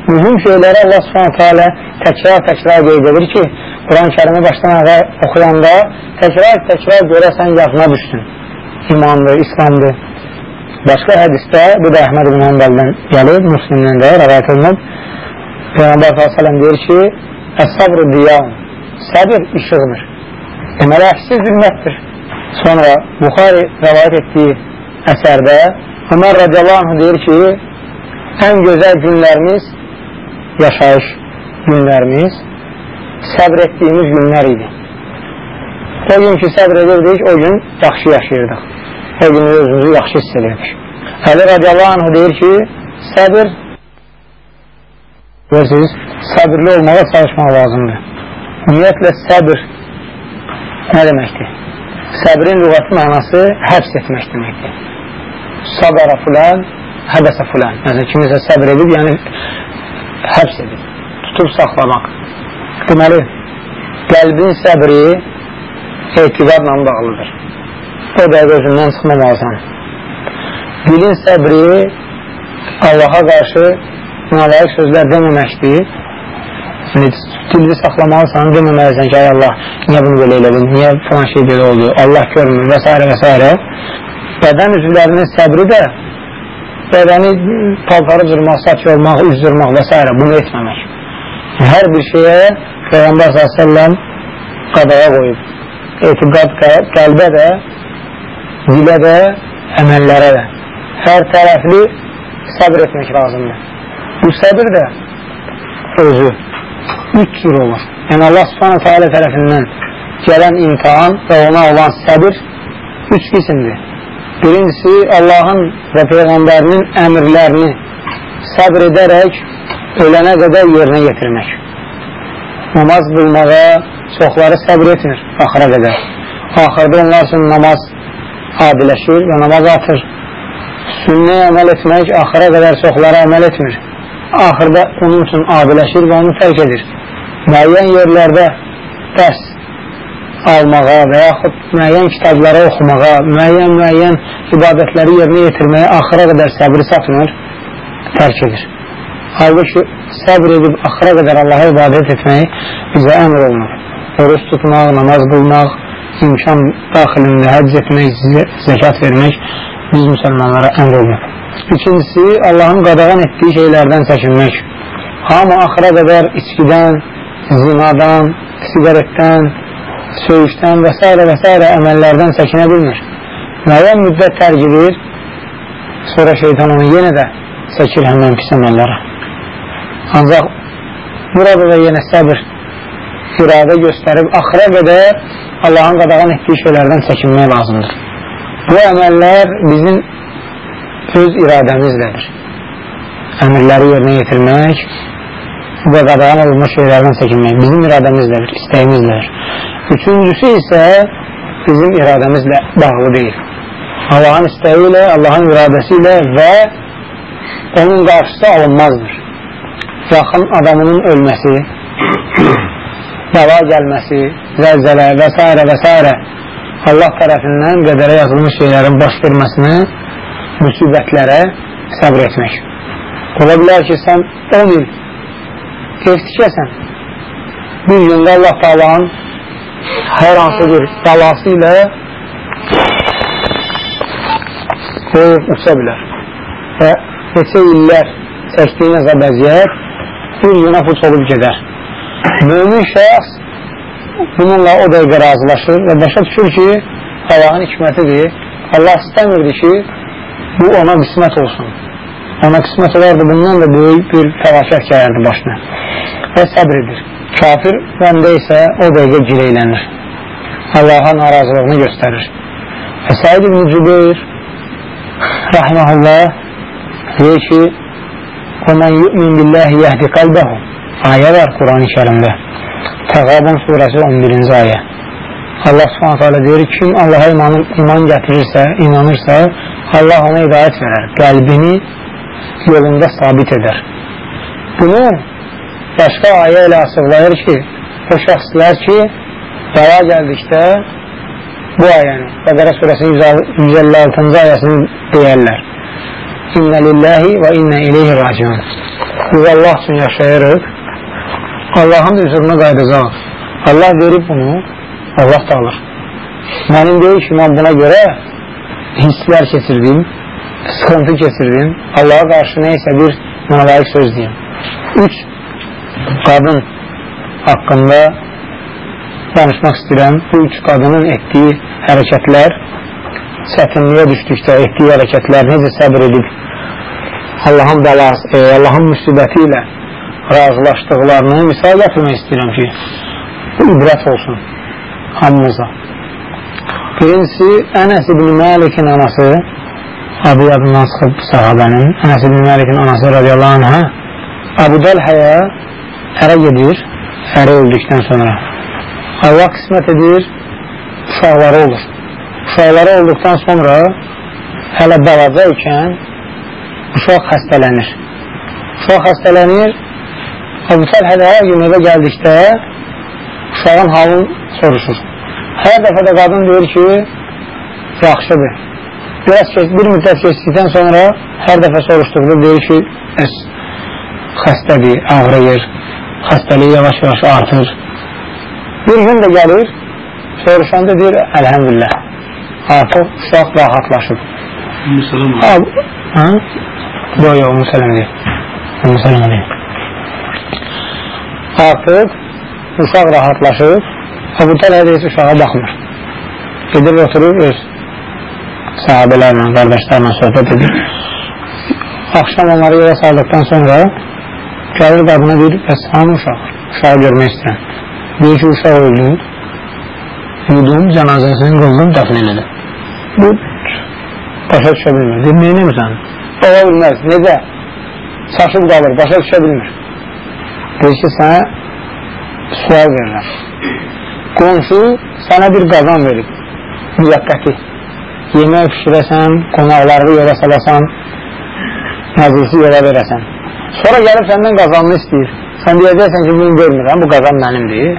Mühüm şeyləri Allah subhanətə alə təkrar-təkrar qeyd edir ki, Quran-ı kərimi başdan ayağa oxuyanda təkrar-təkrar görəsən yadına düşsün. İmandır, İslamdır. Başqa hədisdə, bu da Əhməd ibn Həmbəldən gəlir, Müslimdən də rəvayət olunub. Peyğəmbər s.ə.v deyir ki, Əs-sabr diyan, səbir işıqdır. Deməli, əksi zülmətdir. Sonra Buxari rəvayət etdiyi əsərdə Ömər radiyallahu anh deyir ki, ən gözəl günlərimiz, yaşayış günlərimiz səbr etdiyimiz günlər idi. O gün ki, səbr edirdik, o gün yaxşı yaşayırdıq. O gün özümüzü yaxşı hiss edirdik. Əli radiyallahu anh deyir ki, səbir görürsünüz, səbirli olmağa çalışmaq lazımdır. Ümumiyyətlə, səbir nə deməkdir? Səbrin lügəti mənası həbs etmək deməkdir. Sabara filan, həbəsə filan. Yəni, kimisə səbr edib, yəni həbs edib, tutub saxlamaq. Deməli, qəlbin səbri etiqadla bağlıdır. O dəqiqə özündən çıxmamalısan. Dilin səbri Allaha qarşı nalayıq sözlər deməməkdir. Yəni, dilini saxlamalısan, deməməlisən ki, ay Allah, niyə bunu belə elədin, niyə falan şey belə oldu, Allah görmür və s. və s. Bədən üzvlərinin səbri də bədəni paltarı cırmaq, saç olmaq, üz cırmaq və s. bunu etməmək. Hər bir şeyə Peyğəmbər s.ə.v qadağa qoyub. Etiqad qəlbə də, dilə də, əməllərə də. Hər tərəfli səbr etmək lazımdır. Bu səbir də özü üç cür olur. Yəni Allah subhanətə alə tərəfindən gələn imtihan və ona olan səbir üç qisimdir. Birincisi Allahın və Peyğəmbərinin əmrlərini səbr edərək ölənə qədər yerinə yetirmək namaz qılmağa çoxları səbr etmir axıra qədər. Axırda onlar üçün namaz adiləşir və namaz atır. Sünnəyə əməl etmək axıra qədər çoxları əməl etmir. Axırda onun üçün adiləşir və onu tərk edir. Müəyyən yerlərdə dərs almağa və yaxud müəyyən kitabları oxumağa, müəyyən-müəyyən ibadətləri yerinə yetirməyə axıra qədər səbri satmır, tərk edir. Halbuki səbr edib axıra qədər Allaha ibadət etmək bizə əmr olunur. Oruç tutmaq, namaz qılmaq, imkan daxilində həcc etmək, zəkat vermək biz müsəlmanlara əmr olunur. İkincisi, Allahın qadağan etdiyi şeylərdən çəkinmək. Hamı axıra qədər içkidən, zinadan, sigaretdən, söyüşdən və s. və s. əməllərdən çəkinə bilmir. Müəyyən müddət tərk edir, sonra şeytan onu yenə də çəkir həmən pis əməllərə. Ancaq burada da yenə səbir iradə göstərib axıra qədər Allahın qadağan etdiyi şeylərdən çəkinmək lazımdır. Bu əməllər bizim öz iradəmizlədir. Əmrləri yerinə yetirmək və qadağan olunmuş şeylərdən çəkinmək bizim iradəmizlədir, istəyimizlədir. Üçüncüsü isə bizim iradəmizlə bağlı deyil. Allahın istəyi ilə, Allahın iradəsi ilə və onun qarşısı alınmazdır yaxın adamının ölməsi, dava gəlməsi, zəlzələ və s. və s. Allah tərəfindən qədərə yazılmış şeylərin baş verməsinə, müsibətlərə səbr etmək. Ola bilər ki, sən 10 il ev tikəsən, bir gündə Allah talanın hər hansı bir balası ilə ev uça bilər və neçə illər çəkdiyin əzab əziyyət bir günə puç olub gedər. Mömin şəxs bununla o dəqiqə razılaşır və başa düşür ki, Allahın hikmətidir. Allah istəmirdi ki, bu ona qismət olsun. Ona qismət olardı, bundan da böyük bir fəlakət gələrdi başına və səbr edir. Kafir bəndə isə o dəqiqə gileylənir. Allaha narazılığını göstərir. Və Səid ibn Cübeyr rahməhullah deyir ki, وَمَنْ يُؤْمِنْ بِاللّٰهِ يَهْدِ قَلْبَهُ Ayə var Quran-ı kərimdə. Təqabın surəsi 11-ci ayə. Allah subhanət hələ deyir, kim Allaha iman, iman gətirirsə, inanırsa, Allah ona hidayət verər, qəlbini yolunda sabit edər. Bunu başqa ayə ilə asıqlayır ki, o şəxslər ki, dava gəldikdə bu ayəni, Bəqərə surəsinin 156-cı ayəsini deyərlər. İnnə lillahi və innə ileyhi raciun. Biz Allah üçün yaşayırıq, Allahın üzrünə qaydacaq. Allah verib bunu, Allah da alır. Mənim deyil ki, mən buna görə hisslər keçirdim, sıxıntı keçirdim, Allaha qarşı neysə bir mənə layiq söz deyim. Üç qadın haqqında danışmaq istəyirəm. Bu üç qadının etdiyi hərəkətlər çətinliyə düşdükdə etdiyi hərəkətlər necə səbir edib Allahın bəlası, e, Allahın müsibəti ilə razılaşdıqlarını misal gətirmək istəyirəm ki, bu ibrət olsun hamımıza. Birincisi, Ənəs ibn Məlikin anası, adı yadından çıxıb sahabənin, Ənəs ibn Məlikin anası radiyallahu anhə, Əbu Dəlhəyə ərə gedir, əri öldükdən sonra. Allah qismət edir, uşaqları olur. Uşaqları olduqdan sonra hələ balaca ikən uşaq xəstələnir. Uşaq xəstələnir, Əbu Səlhədə hər gün evə gəldikdə uşağın halını soruşur. Hər dəfə də qadın deyir ki, yaxşıdır. Biraz keç, bir müddət keçdikdən sonra hər dəfə soruşduqda deyir ki, əs, xəstədir, ağrıyır, xəstəliyi yavaş-yavaş artır. Bir gün də gəlir, soruşanda deyir, əlhəmdülillah, artıq uşaq rahatlaşıb. Müsələm? Yox, yox, Müsələm deyil. Müsələm deyil. Artıq uşaq rahatlaşıb, Əbu Tələ deyir, uşağa baxmır. Gedir, oturur, öz sahabələrlə, qardaşlarla söhbət edir. Axşam onları yerə saldıqdan sonra gəlir qadına deyir, bəs hanı uşaq? Uşağı görmək istəyən. Deyir ki, uşaq öldü, yudum, cənazəsini qıldım, dəfn elədim. Bu, başa düşə bilmir. Deyir, neyin emirsən? Ola bilməz, necə? Çaşıb qalır, başa düşə bilmir. Deyir ki, sənə sual verirəm. Qonşu sənə bir qazan verib, müvəqqəti. Yemək pişirəsən, qonaqlarını yola salasan, məclisi yola verəsən. Sonra gəlib səndən qazanını istəyir. Sən deyəcəksən ki, bunu görmürəm, bu qazan mənimdir.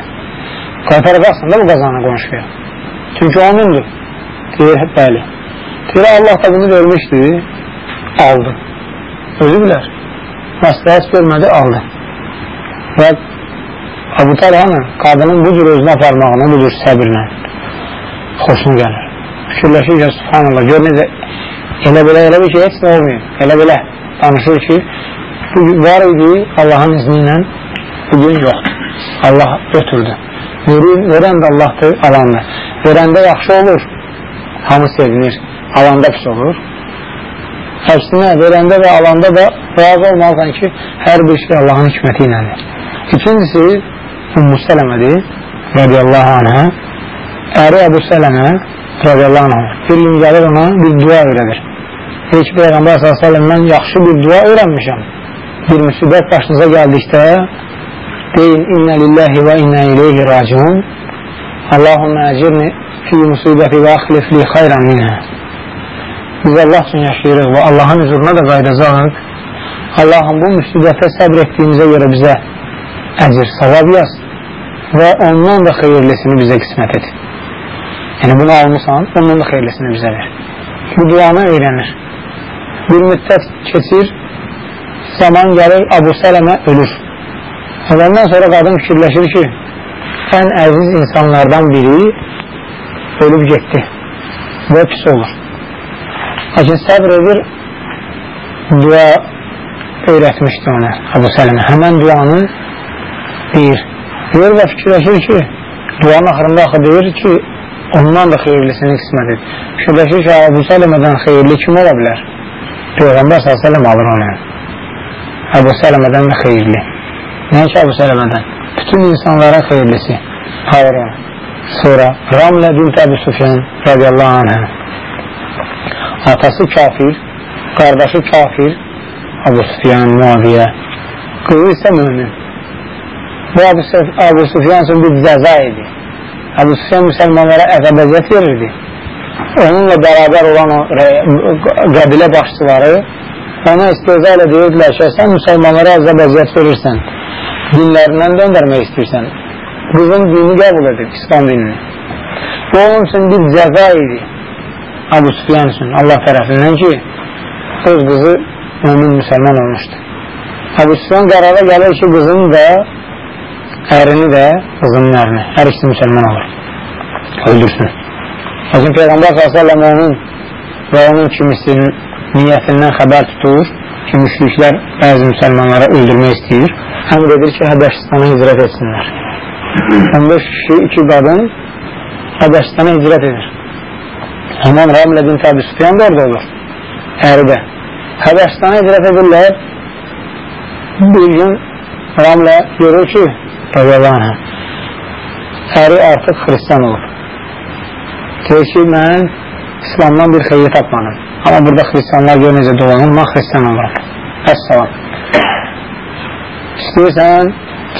Qaytaracaqsın da bu qazanı qonşuya. Çünki onundur. Deyir, bəli. Deyir, Allah da bunu vermişdi, aldı. Özü bilər. Məsləhət görmədi, aldı. Və Abu Talhanın qadının bu cür özünə aparmağına, bu cür səbirlə xoşuna gəlir. Fikirləşir ki, subhanallah, gör necə elə belə, elə bir ki, heç nə olmuyor. Elə belə danışır ki, bu var idi Allahın izni ilə, bugün yoxdur. Allah götürdü. Verin, verən də Allahdır, alandır. Verəndə yaxşı olur, hamı sevinir, alanda pis olur. Əksinə, verəndə və alanda da razı olmalısan ki, hər bir şey Allahın hikməti iləndir. İkincisi, Ümmü Sələmədir, radiyallahu anhə, əri Əbu Sələmə, radiyallahu anhə, bir gün gəlir ona bir dua öyrədir. Deyir ki, Peyğəmbər s.ə.v mən yaxşı bir dua öyrənmişəm. Bir müsibət başınıza gəldikdə, deyin, innə lillahi və innə ileyhi raciun, Allahümmə əcirni fi musibəti və axlif li xayran minhə. Biz Allah üçün yaşayırıq və Allahın huzuruna da qaydacağıq. Allahın bu müsibətə səbr etdiyimizə görə bizə əcr, savab yaz və ondan da xeyirlisini bizə qismət et. Yəni bunu almışsan, ondan da xeyirlisini bizə ver. Bu duanı öyrənir. Bir müddət keçir, zaman gəlir, Abu Sələmə ölür. Öləndən sonra qadın fikirləşir ki, ən əziz insanlardan biri ölüb getdi və pis olur. Lakin səbr edir, dua öyrətmişdi ona Abu Sələmə. Həmən duanı deyir. Deyir və fikirləşir ki, duanın axırında axı deyir ki, ondan da xeyirlisini qismət et. Fikirləşir ki, Abu Sələmədən xeyirli kim ola bilər? Peyğəmbər s.ə.v alır onu. Əbu Sələmədən də xeyirli. Nəyə ki, Əbu Sələmədən? bütün insanlara xeyirlisi. Hayır. Sonra Ramlə bint Əbi Sufyan radiyallahu anhə atası kafir, qardaşı kafir Abu Sufyan, Muaviyə qızı isə mümin. Bu Abu, Abu Sufyan üçün bir cəza idi. Abu Sufyan müsəlmanlara əzəbəziyyət verirdi. Onunla bərabər olan o qəbilə başçıları ona isteza ilə deyirdilər ki, sən müsəlmanlara əzəbəziyyət verirsən, dinlərindən döndərmək istəyirsən, qızın dini qəbul edir, İslam dinini. Bu onun üçün bir cəza idi. Abu Sufyan üçün Allah tərəfindən ki, öz qızı mümin müsəlman olmuşdu. Abu Sufyan qərara gəlir ki, qızın da ərini də qızının ərini, hər ikisi müsəlman olur. Öldürsün. Lakin Peyğəmbər s.ə.v onun və onun kimisinin niyyətindən xəbər tutur ki, müşriklər bəzi müsəlmanlara öldürmək istəyir. Əmr edir ki, Həbəşistana hicrət etsinlər. 15 kişi, iki qadın Həbəşistana hicrət edir. Həman Ramlə bin Təbi Süfyan da orada olur. Əridə. Həbəşistana hicrət edirlər. Bir gün Ramlə görür ki, radiyallahu anh, əri artıq xristiyan olur. Deyir ki, mən İslamdan bir xeyri tapmanım. Amma burada xristiyanlar gör necə dolanır, mən xristiyan oluram. Əssalam. İstəyirsən,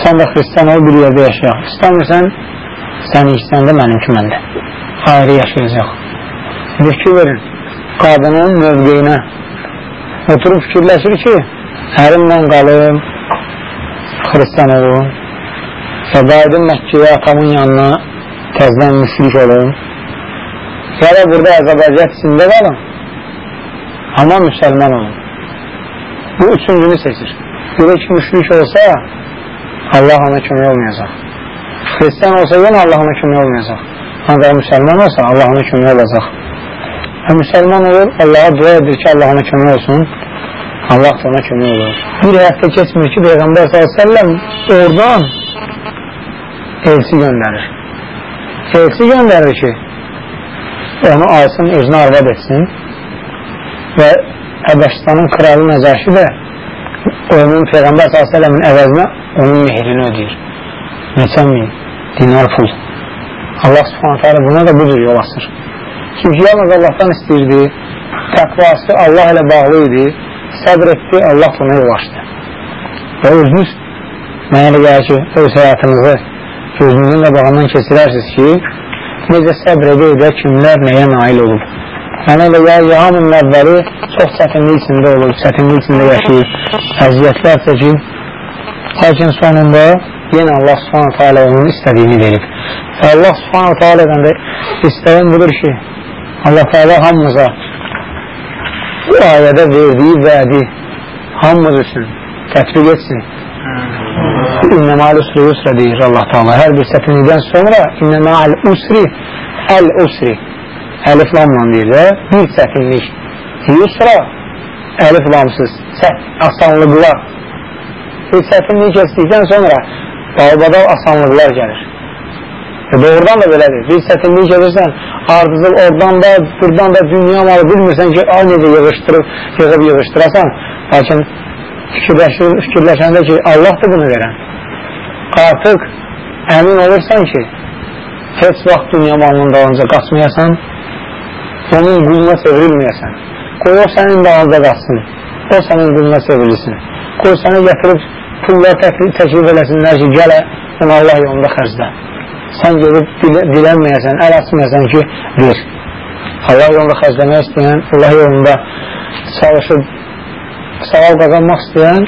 sən də xristiyan ol, bir yerdə yaşayaq. İstəmirsən, sən iksən də mənimki məndə. Ayrı yaşayacaq. Fikir verin, qadının mövqeyinə oturub fikirləşir ki, ərimlə qalım, xristiyan olun, və qayıdım Məkkəyə atamın yanına təzdən müşrik ya da burada əzəbəziyyət içində qalın, amma müsəlman olun. Bu üçüncünü seçir. Belə ki, müşrik olsa, Allah ona kömək olmayacaq. Xristiyan olsa, yenə Allah ona kömək olmayacaq. Ancaq müsəlman olsa, Allah ona kömək olacaq. Və müsəlman olur, Allaha dua edir ki, Allah ona kömək olsun. Allah da ona kömək olur. Bir həftə keçmir ki, Peyğəmbər s.ə.v oradan elçi göndərir. Elçi göndərir ki, onu alsın, özünə arvad etsin və Əbəşistanın kralı Nəcaşi də onun Peyğəmbər s.ə.v-in əvəzinə onun mehrini ödəyir. Neçə min dinar pul. Allah subhanətə alə buna da bu cür yol asır. Çünki yalnız Allahdan istəyirdi, təqvası Allah ilə bağlı idi, səbr etdi, Allah buna yol açdı. Və özünüz mənə elə gəlir ki, öz həyatınızı gözünüzün qabağından keçirərsiniz ki, necə səbr edə edə kimlər nəyə nail olub. Mənə elə gəlir, hamının əvvəli çox çətinlik içində olur, çətinlik içində yaşayır, əziyyətlər çəkir. Lakin sonunda yenə Allah subhanətə alə onun istədiyini verib. Və Allah subhanətə alədən də istəyən budur ki, Allah Teala hamımıza bu ayədə verdiyi vədi hamımız üçün tətbiq etsin. İnnəməl usri usrə deyir Allah Teala. Hər bir çətinlikdən sonra innəməl usri əl-usri əlif lamla deyir və bir çətinlik yusra əlif lamsız asanlıqlar bir çətinlik keçdikdən sonra dalbadal asanlıqlar gəlir. E doğrudan da belədir. Bir çətinlik gəlirsən, ardızıl oradan da, buradan da dünya malı bilmirsən ki, ay necə yığışdırıb, yığıb yığışdırasan. Lakin fikirləşəndə ki, Allahdır bunu verən. Artıq əmin olursan ki, heç vaxt dünya malının dalınca qaçmayasan, onun quluna sevrilməyəsən. Qoy o sənin dalınca qaçsın, o sənin quluna sevrilsin. Qoy səni gətirib pullar təklif eləsinlər ki, gələ, onu Allah yolunda xərclə. Sən gedib dilə, dilənməyəsən, əl açmayəsən ki, ver. Allah yolunda xərcləmək istəyən, Allah yolunda çalışıb savab qazanmaq istəyən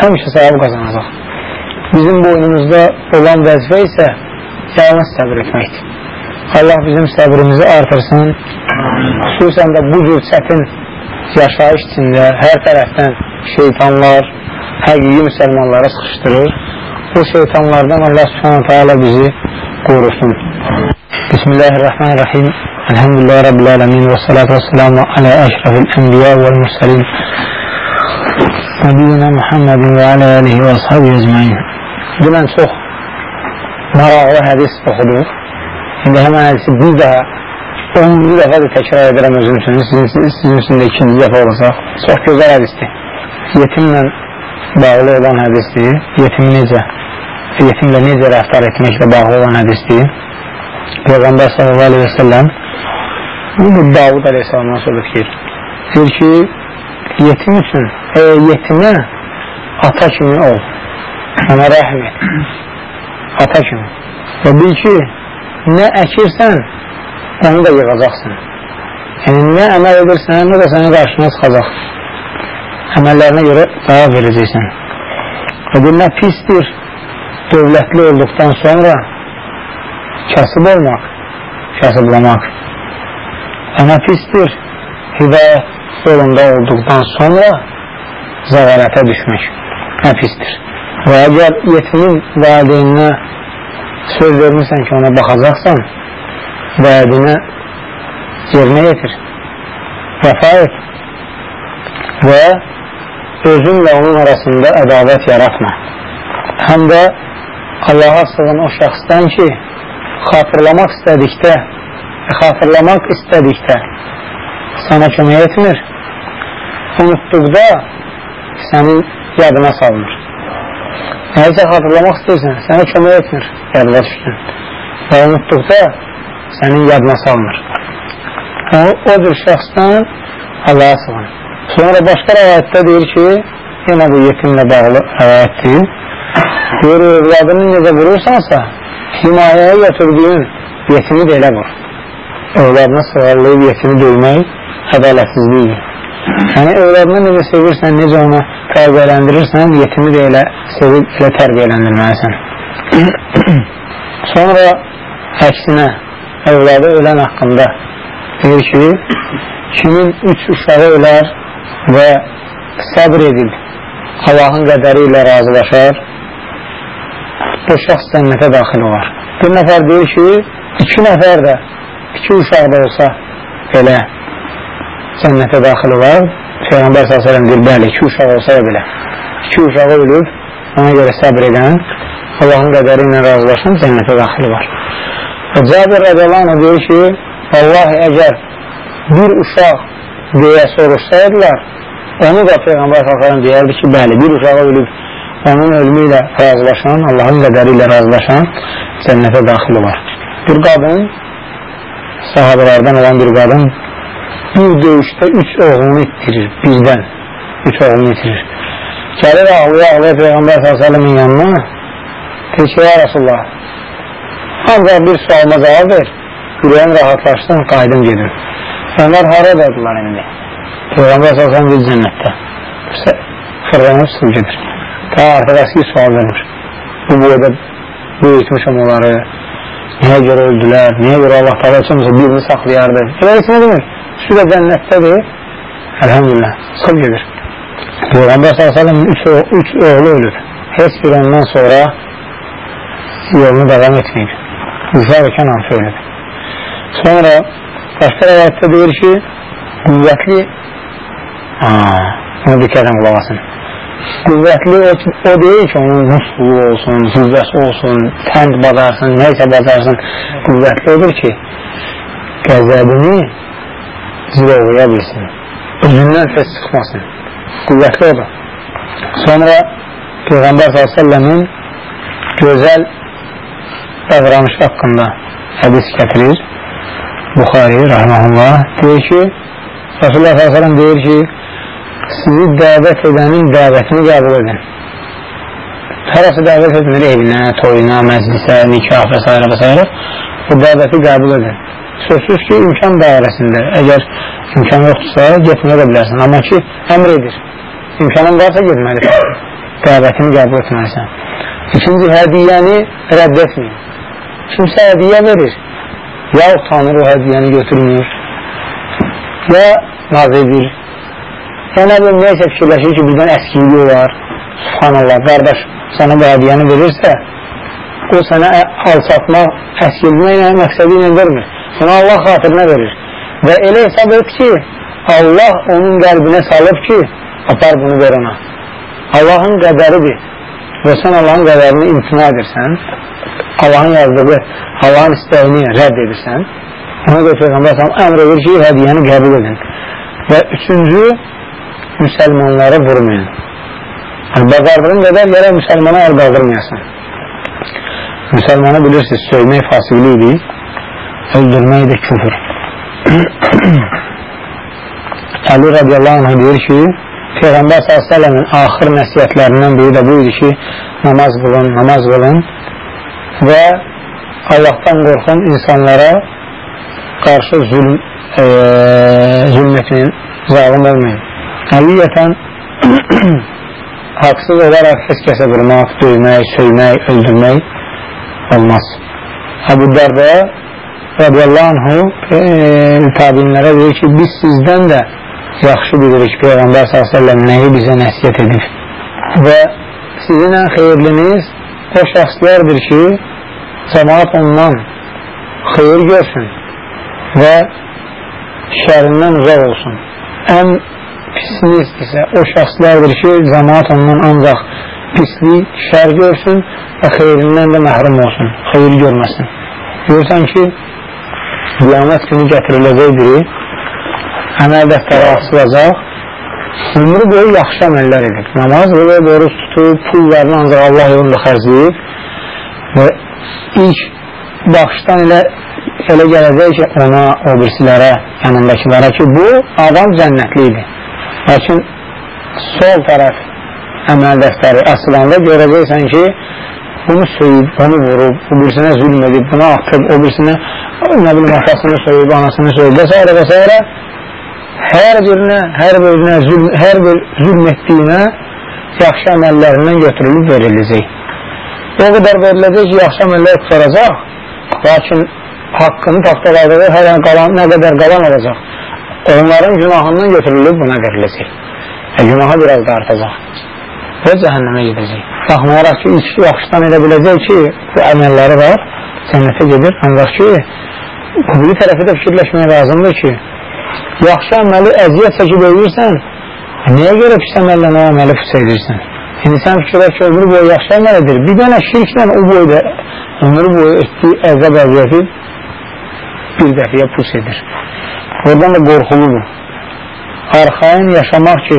həmişə savab qazanacaq. Bizim boynumuzda olan vəzifə isə yalnız səbir etməkdir. Allah bizim səbrimizi artırsın. Xüsusən də bu cür çətin yaşayış içində hər tərəfdən şeytanlar həqiqi müsəlmanlara sıxışdırır. Bu şeytanlardan Allah subhanahu ta'ala bizi qorusun. Bismillahirrahmanirrahim. Elhamdülillah Rabbil alemin və salatu və selamu alə əşrafil ənbiya vəl müsəlin. Nəbiyyina Muhammedin və alə alihi və ashabi ecmain. Dünən çox maraqlı hədis oxuduq. İndi həmən hədisi bir daha 11 dəfə də təkrar edirəm özüm üçün, sizin, sizin üçün də ikinci dəfə olacaq. Çox gözəl hədisdir. Yetimlə bağlı olan hədisdir. Yetimi necə yetimlə necə rəftar etməklə bağlı olan hədisdir. Peyğəmbər sallallahu aleyhi və səlləm bu Davud aleyhissalamdan söhbət gedir. Deyir ki, yetim üçün, e, yetimə ata kimi ol, ona rəhm et, ata kimi. Və bil ki, nə əkirsən, onu da yığacaqsın. Yəni, nə əməl edirsən, o da sənin qarşına çıxacaq. Əməllərinə görə cavab verəcəksən. Və bu nə pisdir, dövlətli olduqdan sonra kasıb olmaq, kasıblamaq. Ana pisdir, hidayət yolunda olduqdan sonra zəvələtə düşmək. Nə pisdir. Və əgər yetimin valideyninə söz vermirsən ki, ona baxacaqsan, vədinə yerinə yetir, vəfa et və özünlə onun arasında ədavət yaratma. Həm də Allaha sığın o şəxsdən ki, xatırlamaq istədikdə, xatırlamaq istədikdə sana kömək etmir, unutduqda sənin yadına salmır. Nəyisə xatırlamaq istəyirsən, sənə kömək etmir, yadına düşsün. Və unutduqda sənin yadına salmır. O, o bir şəxsdən Allaha sığın. Sonra başqa rəvayətdə deyir ki, yenə bu yetimlə bağlı rəvayətdir. Deyir, övladını necə vurursansa, himayəyə götürdüyün yetimi də elə vur. Övladına sığarlayıb yetimi döymək ədalətsizliyidir. Yəni, övladını necə sevirsən, necə onu tərbiyələndirirsən, yetimi də elə sevib, elə tərbiyələndirməlisən. Sonra əksinə, övladı ölən haqqında deyir ki, kimin üç uşağı ölər və səbr edib Allahın qədəri ilə razılaşar o şəxs cənnətə daxil olar. Bir nəfər deyir ki, iki nəfər də, iki uşaq da olsa belə cənnətə daxil olar. Peyğəmbər s.ə.v deyir, bəli, iki uşaq olsa da belə. İki uşağı ölüb, ona görə səbr edən, Allahın qədəri ilə razılaşan cənnətə daxil olar. Və Cabir rədiyallahu deyir ki, Vallahi əgər bir uşaq deyə soruşsaydılar, onu da Peyğəmbər s.ə.v deyərdi ki, bəli, bir uşağı ölüb onun ölümü ilə razılaşan, Allahın qədəri ilə razılaşan cənnətə daxil olar. Bir qadın, sahabələrdən olan bir qadın bir döyüşdə üç oğlunu itirir, birdən üç oğlunu itirir. Gəlir ağlaya ağlaya Peyğəmbər s.ə.v-in yanına deyir ki, ya Rasulullah ancaq bir sualıma cavab ver ürəyim rahatlaşsın, qaydım gedim. Onlar haradadılar indi? Peyğəmbər s.ə.v bir cənnətdə. Fırlanıb su gedir. Ta arkadaşı sual vermiş. Bu boyda böyütmüşəm onları. Niyə görə öldülər? Niyə görə Allah tabi açımızı birini saxlayardı? Eləsi nə demək? Su da cənnətdədir. Elhamdülillah. Sıxıl gedir. Peyğəmbər s.ə.v-in üç, üç oğlu ölür. Heç bir ondan sonra yolunu davam etməyib. İsa və Kənan söyledi. Sonra başqa rəvayətdə deyir ki, qüvvətli Aa, bunu diqqətən qulaq asın qüvvətli o, o deyil ki, onun musluğu olsun, züvvəsi olsun, tənd bazarsın, nəysə bazarsın, qüvvətli odur ki, qəzəbini zilovaya bilsin, özündən səs çıxmasın, qüvvətli odur. Sonra Peyğəmbər s.ə.v-in gözəl davranış haqqında hədis gətirir, Buxari, rəhməhullah, deyir ki, Rasulullah s.ə.v deyir ki, sizi dəvət edənin dəvətini qəbul edin. Hərəsi dəvət edilir evinə, toyuna, məclisə, nikah və s. və s. Bu dəvəti qəbul edin. Sözsüz ki, imkan dairəsində, əgər imkan yoxdursa, getməyə də bilərsən. Amma ki, əmr edir. İmkanın varsa getməlisən. Dəvətini qəbul etməlisən. İkinci, hədiyyəni rədd etməyin. Kimsə hədiyyə verir, ya utanır o hədiyyəni götürmür, ya naz edir, Sənə bir neysə fikirləşir ki, birdən əskiliyi olar. Subhanallah, qardaş sənə bu hədiyəni verirsə, o sənə alçatmaq, əskilmək məqsədi ilə vermir. Sənə Allah xatirinə verir. Və elə hesab et ki, Allah onun qəlbinə salıb ki, apar bunu ver ona. Allahın qədəridir və sən Allahın qədərini imtina edirsən, Allahın yazdığı, Allahın istəyini rədd edirsən, ona görə Peyğəmbər əmr edir ki, hədiyəni qəbul edin. Və üçüncü, müsəlmanları vurmayın. Yəni, bacardığın qədər yerə müsəlmana əl qaldırmayasan. Müsəlmanı bilirsiniz, söymək fasiqlidir, öldürmək də küfür. Əli radiyallahu anh deyir ki, Peyğəmbər s.ə.v-in axır nəsiyyətlərindən biri də bu idi ki, namaz qılın, namaz qılın və Allahdan qorxun insanlara qarşı zülm, e, zülm etməyin, zalim olmayın. Həqiqətən haqsız olaraq heç kəsə vurmaq, döymək, söymək, öldürmək olmaz. Əbu Dərdə radiyallahu anhu e, tabinlərə deyir ki, biz sizdən də yaxşı bilirik Peyğəmbər s.ə.v nəyi bizə nəsiyyət edir. Və sizin ən xeyirliniz o şəxslərdir ki, cəmaat ondan xeyir görsün və şərindən uzaq olsun. Ən pisiniz isə o şəxslərdir ki, cəmaat ondan ancaq pislik, şər görsün və xeyrindən də məhrum olsun, xeyir görməsin. Görürsən ki, qiyamət günü gətiriləcək biri əməl dəftəri asılacaq, ömrü boyu yaxşı əməllər edir. Namaz və boruz tutub, pullarını ancaq Allah yolunda xərcləyib və ilk baxışdan elə, elə gələcək ki, ona, o birisilərə, yanındakilərə ki, bu adam cənnətli idi. Lakin sol tərəf əməl dəftəri asılanda görəcəksən ki, bunu söyüb, onu vurub, o birisinə zülm edib, buna atıb, o birisinə nə bilim, atasını söyüb, anasını söyüb və s. və s hər birinə, hər birinə zülm, hər bir zülm etdiyinə yaxşı əməllərindən götürülüb veriləcək. O qədər veriləcək ki, yaxşı əməllər tutaracaq, lakin haqqını tapdaladığı hər qalan, nə qədər qalan olacaq. Onların günahından götürülüb buna veriləcək. Və günahı biraz da artacaq və cəhənnəmə gedəcək. Baxmayaraq ki, ilk yaxşıdan elə biləcək ki, bu əməlləri var, cənnətə gedir, ancaq ki, bu bir tərəfi də fikirləşmək lazımdır ki, yaxşı əməli əziyyət çəkib edirsən, niyə görə pis əməllə o əməli pis edirsən? İndi sən fikirlər ki, ömrü boyu yaxşı əməl edir. Bir dənə şirklə o boyda ömrü boyu etdiyi əzəb əziyyəti bir dəfəyə pus edir. Oradan da qorxuludur. Arxain yaşamaq ki,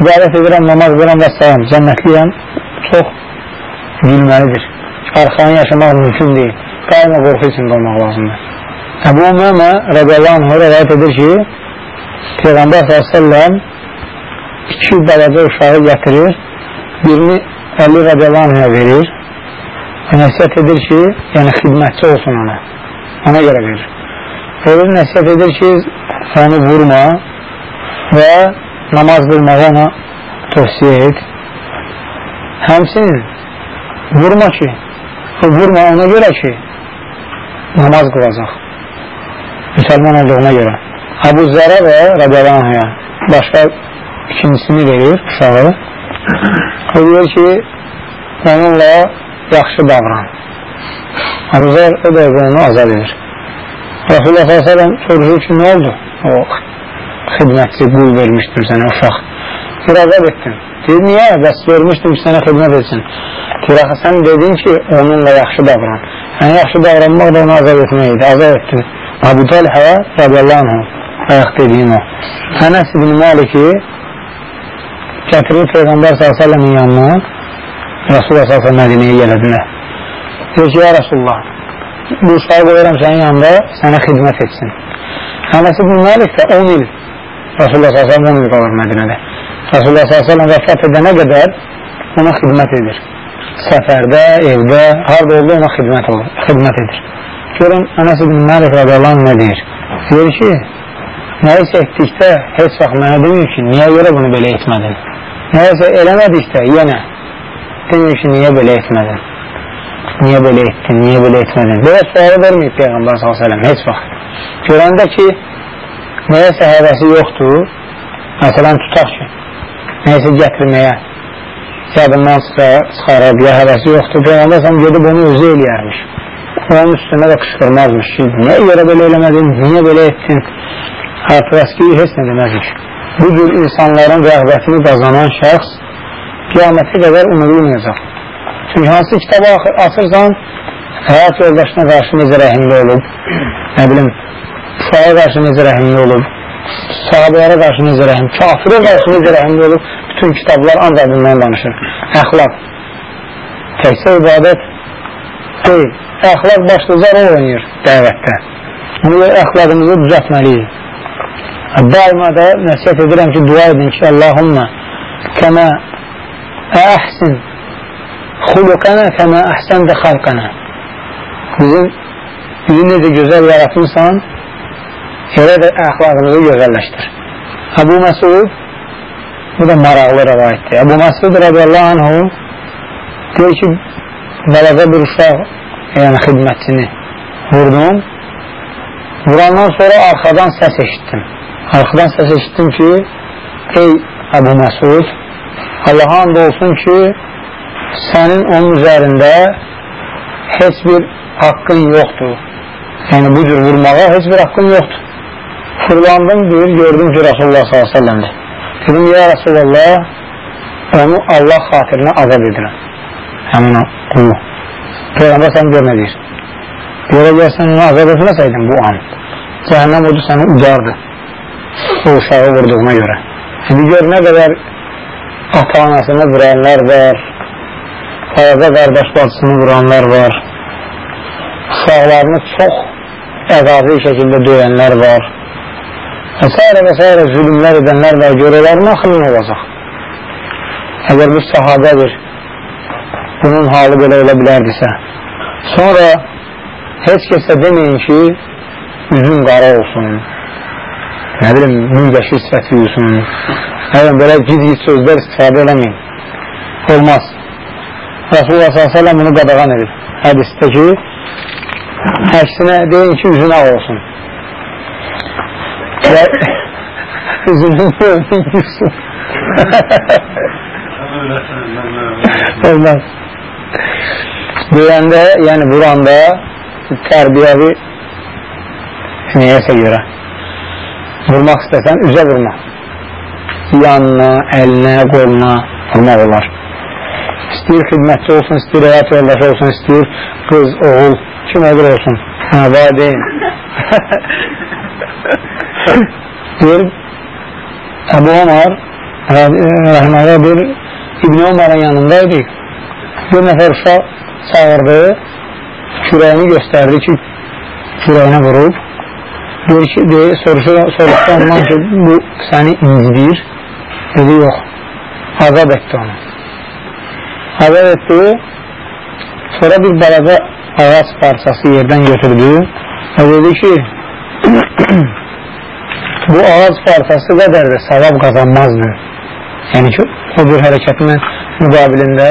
ibadət edirəm, namaz verirəm və sayam, cənnətliyəm, çox gülməlidir. Arxain yaşamaq mümkün deyil. Qaima qorxu içində olmaq lazımdır. Əbu Umamə radiyallahu anh rəvayət edir ki, Peyğəmbər s.ə.v iki balaca uşağı gətirir, birini Əli radiyallahu anh'a verir və nəsiyyət edir ki, yəni xidmətçi olsun ona, ona görə verir. Verir nəsiyyət edir ki, onu vurma və namaz qılmağı ona tövsiyə et. Həmsinin vurma ki, vurma ona görə ki, namaz qılacaq müsəlman olduğuna görə. Əbu Zərə və Rəbəlanhıya başqa ikincisini verir uşağı. O deyir ki, onunla yaxşı davran. Əbu Zər o da onu azad edir. Rasulullah s.ə.v soruşur ki, nə oldu? O xidmətçi qul vermişdim sənə uşaq. Bir azad etdin. Deyir, niyə? Bəs vermişdim ki, sənə xidmət etsin. Deyir, axı, sən dedin ki, onunla yaxşı davran. Yəni, yaxşı davranmaq da onu azad etməkdir. Azad etdin. Abu Talhə radiyallahu anh ayaq dediyim o. Ənəs ibn Maliki gətirir Peyğəmbər s.ə.v-in yanına Rasulullah s.ə.v Mədinəyə gələdilər. Deyir ki, ya Rasulullah bu uşağı qoyuram sənin yanında sənə xidmət etsin. Ənəs ibn Malik də 10 il Rasulullah s.ə.v 10 il qalır Mədinədə. Rasulullah s.ə.v vəfat edənə qədər ona xidmət edir. Səfərdə, evdə, harada oldu ona xidmət, olur, xidmət edir. Görün, Ənəs ibn Məlik radiyallahu nə deyir? Deyir ki, nəyisə etdikdə heç vaxt mənə demir ki, niyə görə bunu belə etmədin? Nəyisə eləmədikdə yenə demir ki, niyə belə etmədin? Niyə belə etdin, niyə belə etmədin? Belə sualı verməyib Peyğəmbər s.ə.v heç vaxt. Görəndə ki, nəyəsə həvəsi yoxdur, məsələn, tutaq ki, nəyəsə gətirməyə, yadından çıxarıb, ya həvəsi yoxdur, Peyğəmbər s.ə.v gedib onu özü eləyərmiş onun üstünə də qışqırmazmış ki, niyə görə belə eləmədin, niyə belə etdin? Hafirəskiyi heç nə deməzmiş. Bu cür insanların rəğbətini qazanan şəxs qiyamətə qədər unudulmayacaq. Çünki hansı kitabı açırsan, həyat yoldaşına qarşı necə rəhimli olub, nə bilim, uşağa qarşı necə rəhimli olub, sahabələrə qarşı necə rəhimli, kafirə qarşı necə rəhimli olub, bütün kitablar ancaq bundan danışır. Əxlaq, təksə ibadət Deyil. Əxlaq başlıca rol oynayır dəvətdə. Bunu əxlaqımızı düzəltməliyik. Daima da nəsiyyət edirəm ki, dua edin ki, Allahumma kəmə əhsin xuluqənə kəmə əhsən də xalqənə bizim bizi necə gözəl yaratmışsan elə də əxlaqımızı gözəlləşdir. Əbu Məsud bu da maraqlı rəvayətdir. Əbu Məsud radiyallahu anhu deyir ki, balaca bir uşaq yəni xidmətçini vurdum vurandan sonra arxadan səs eşitdim arxadan səs eşitdim ki ey Əbu Məsud Allaha and olsun ki sənin onun üzərində heç bir haqqın yoxdur yəni bu cür vurmağa heç bir haqqın yoxdur fırlandım deyir gördüm ki Rasulullah s.ə.v dedim ya Rasulullah onu Allah xatirinə azad edirəm. Həmin o qulu Peyğəmbər sən görmə deyir görə gəlsən onu azad etməsəydin bu an cəhənnəm odu səni ucardı. O uşağı vurduğuna görə. İndi gör nə qədər ata-anasını vuranlar var fayada qardaş bacısını vuranlar var uşaqlarını çox əqazi şəkildə döyənlər var və s. və s. zülümlər edənlər var görələrin axılın olacaq əgər bu sahabədir bunun halı belə ola bilərdisə sonra heç kəsə deməyin ki üzün qara olsun nə bilim müngəşir sifəti yusun hələ belə gid-gid sözlər istifadə eləməyin olmaz Rasulullah s.ə.v bunu qadağan edir hədisdə ki əksinə deyin ki üzün ağ olsun və üzünün mümin yusun olmaz deyəndə, yəni vuranda tərbiyəvi neyəsə görə vurmaq istəsən üzə vurma yanına, əlinə, qoluna vurmaq. Olar istəyir xidmətçi olsun, istəyir həyat yoldaşı olsun istəyir qız, oğul, kim olur olsun? hə, valideyn deyir Əbu Omar rəhmələ bir İbn Omarın yanındaydı. Bir nəfər uşaq çağırdı, kürəyini göstərdi ki, kürəyinə vurub, deyir ki, deyir, soruşdu, soruşdu ondan ki, bu səni incidir, dedi, yox, azad etdi onu. Azad etdi, sonra bir balaca ağac parçası yerdən götürdü. Və dedi ki, bu ağac parçası qədər də savab qazanmazdı. Yəni ki, o bir hərəkətin müqabilində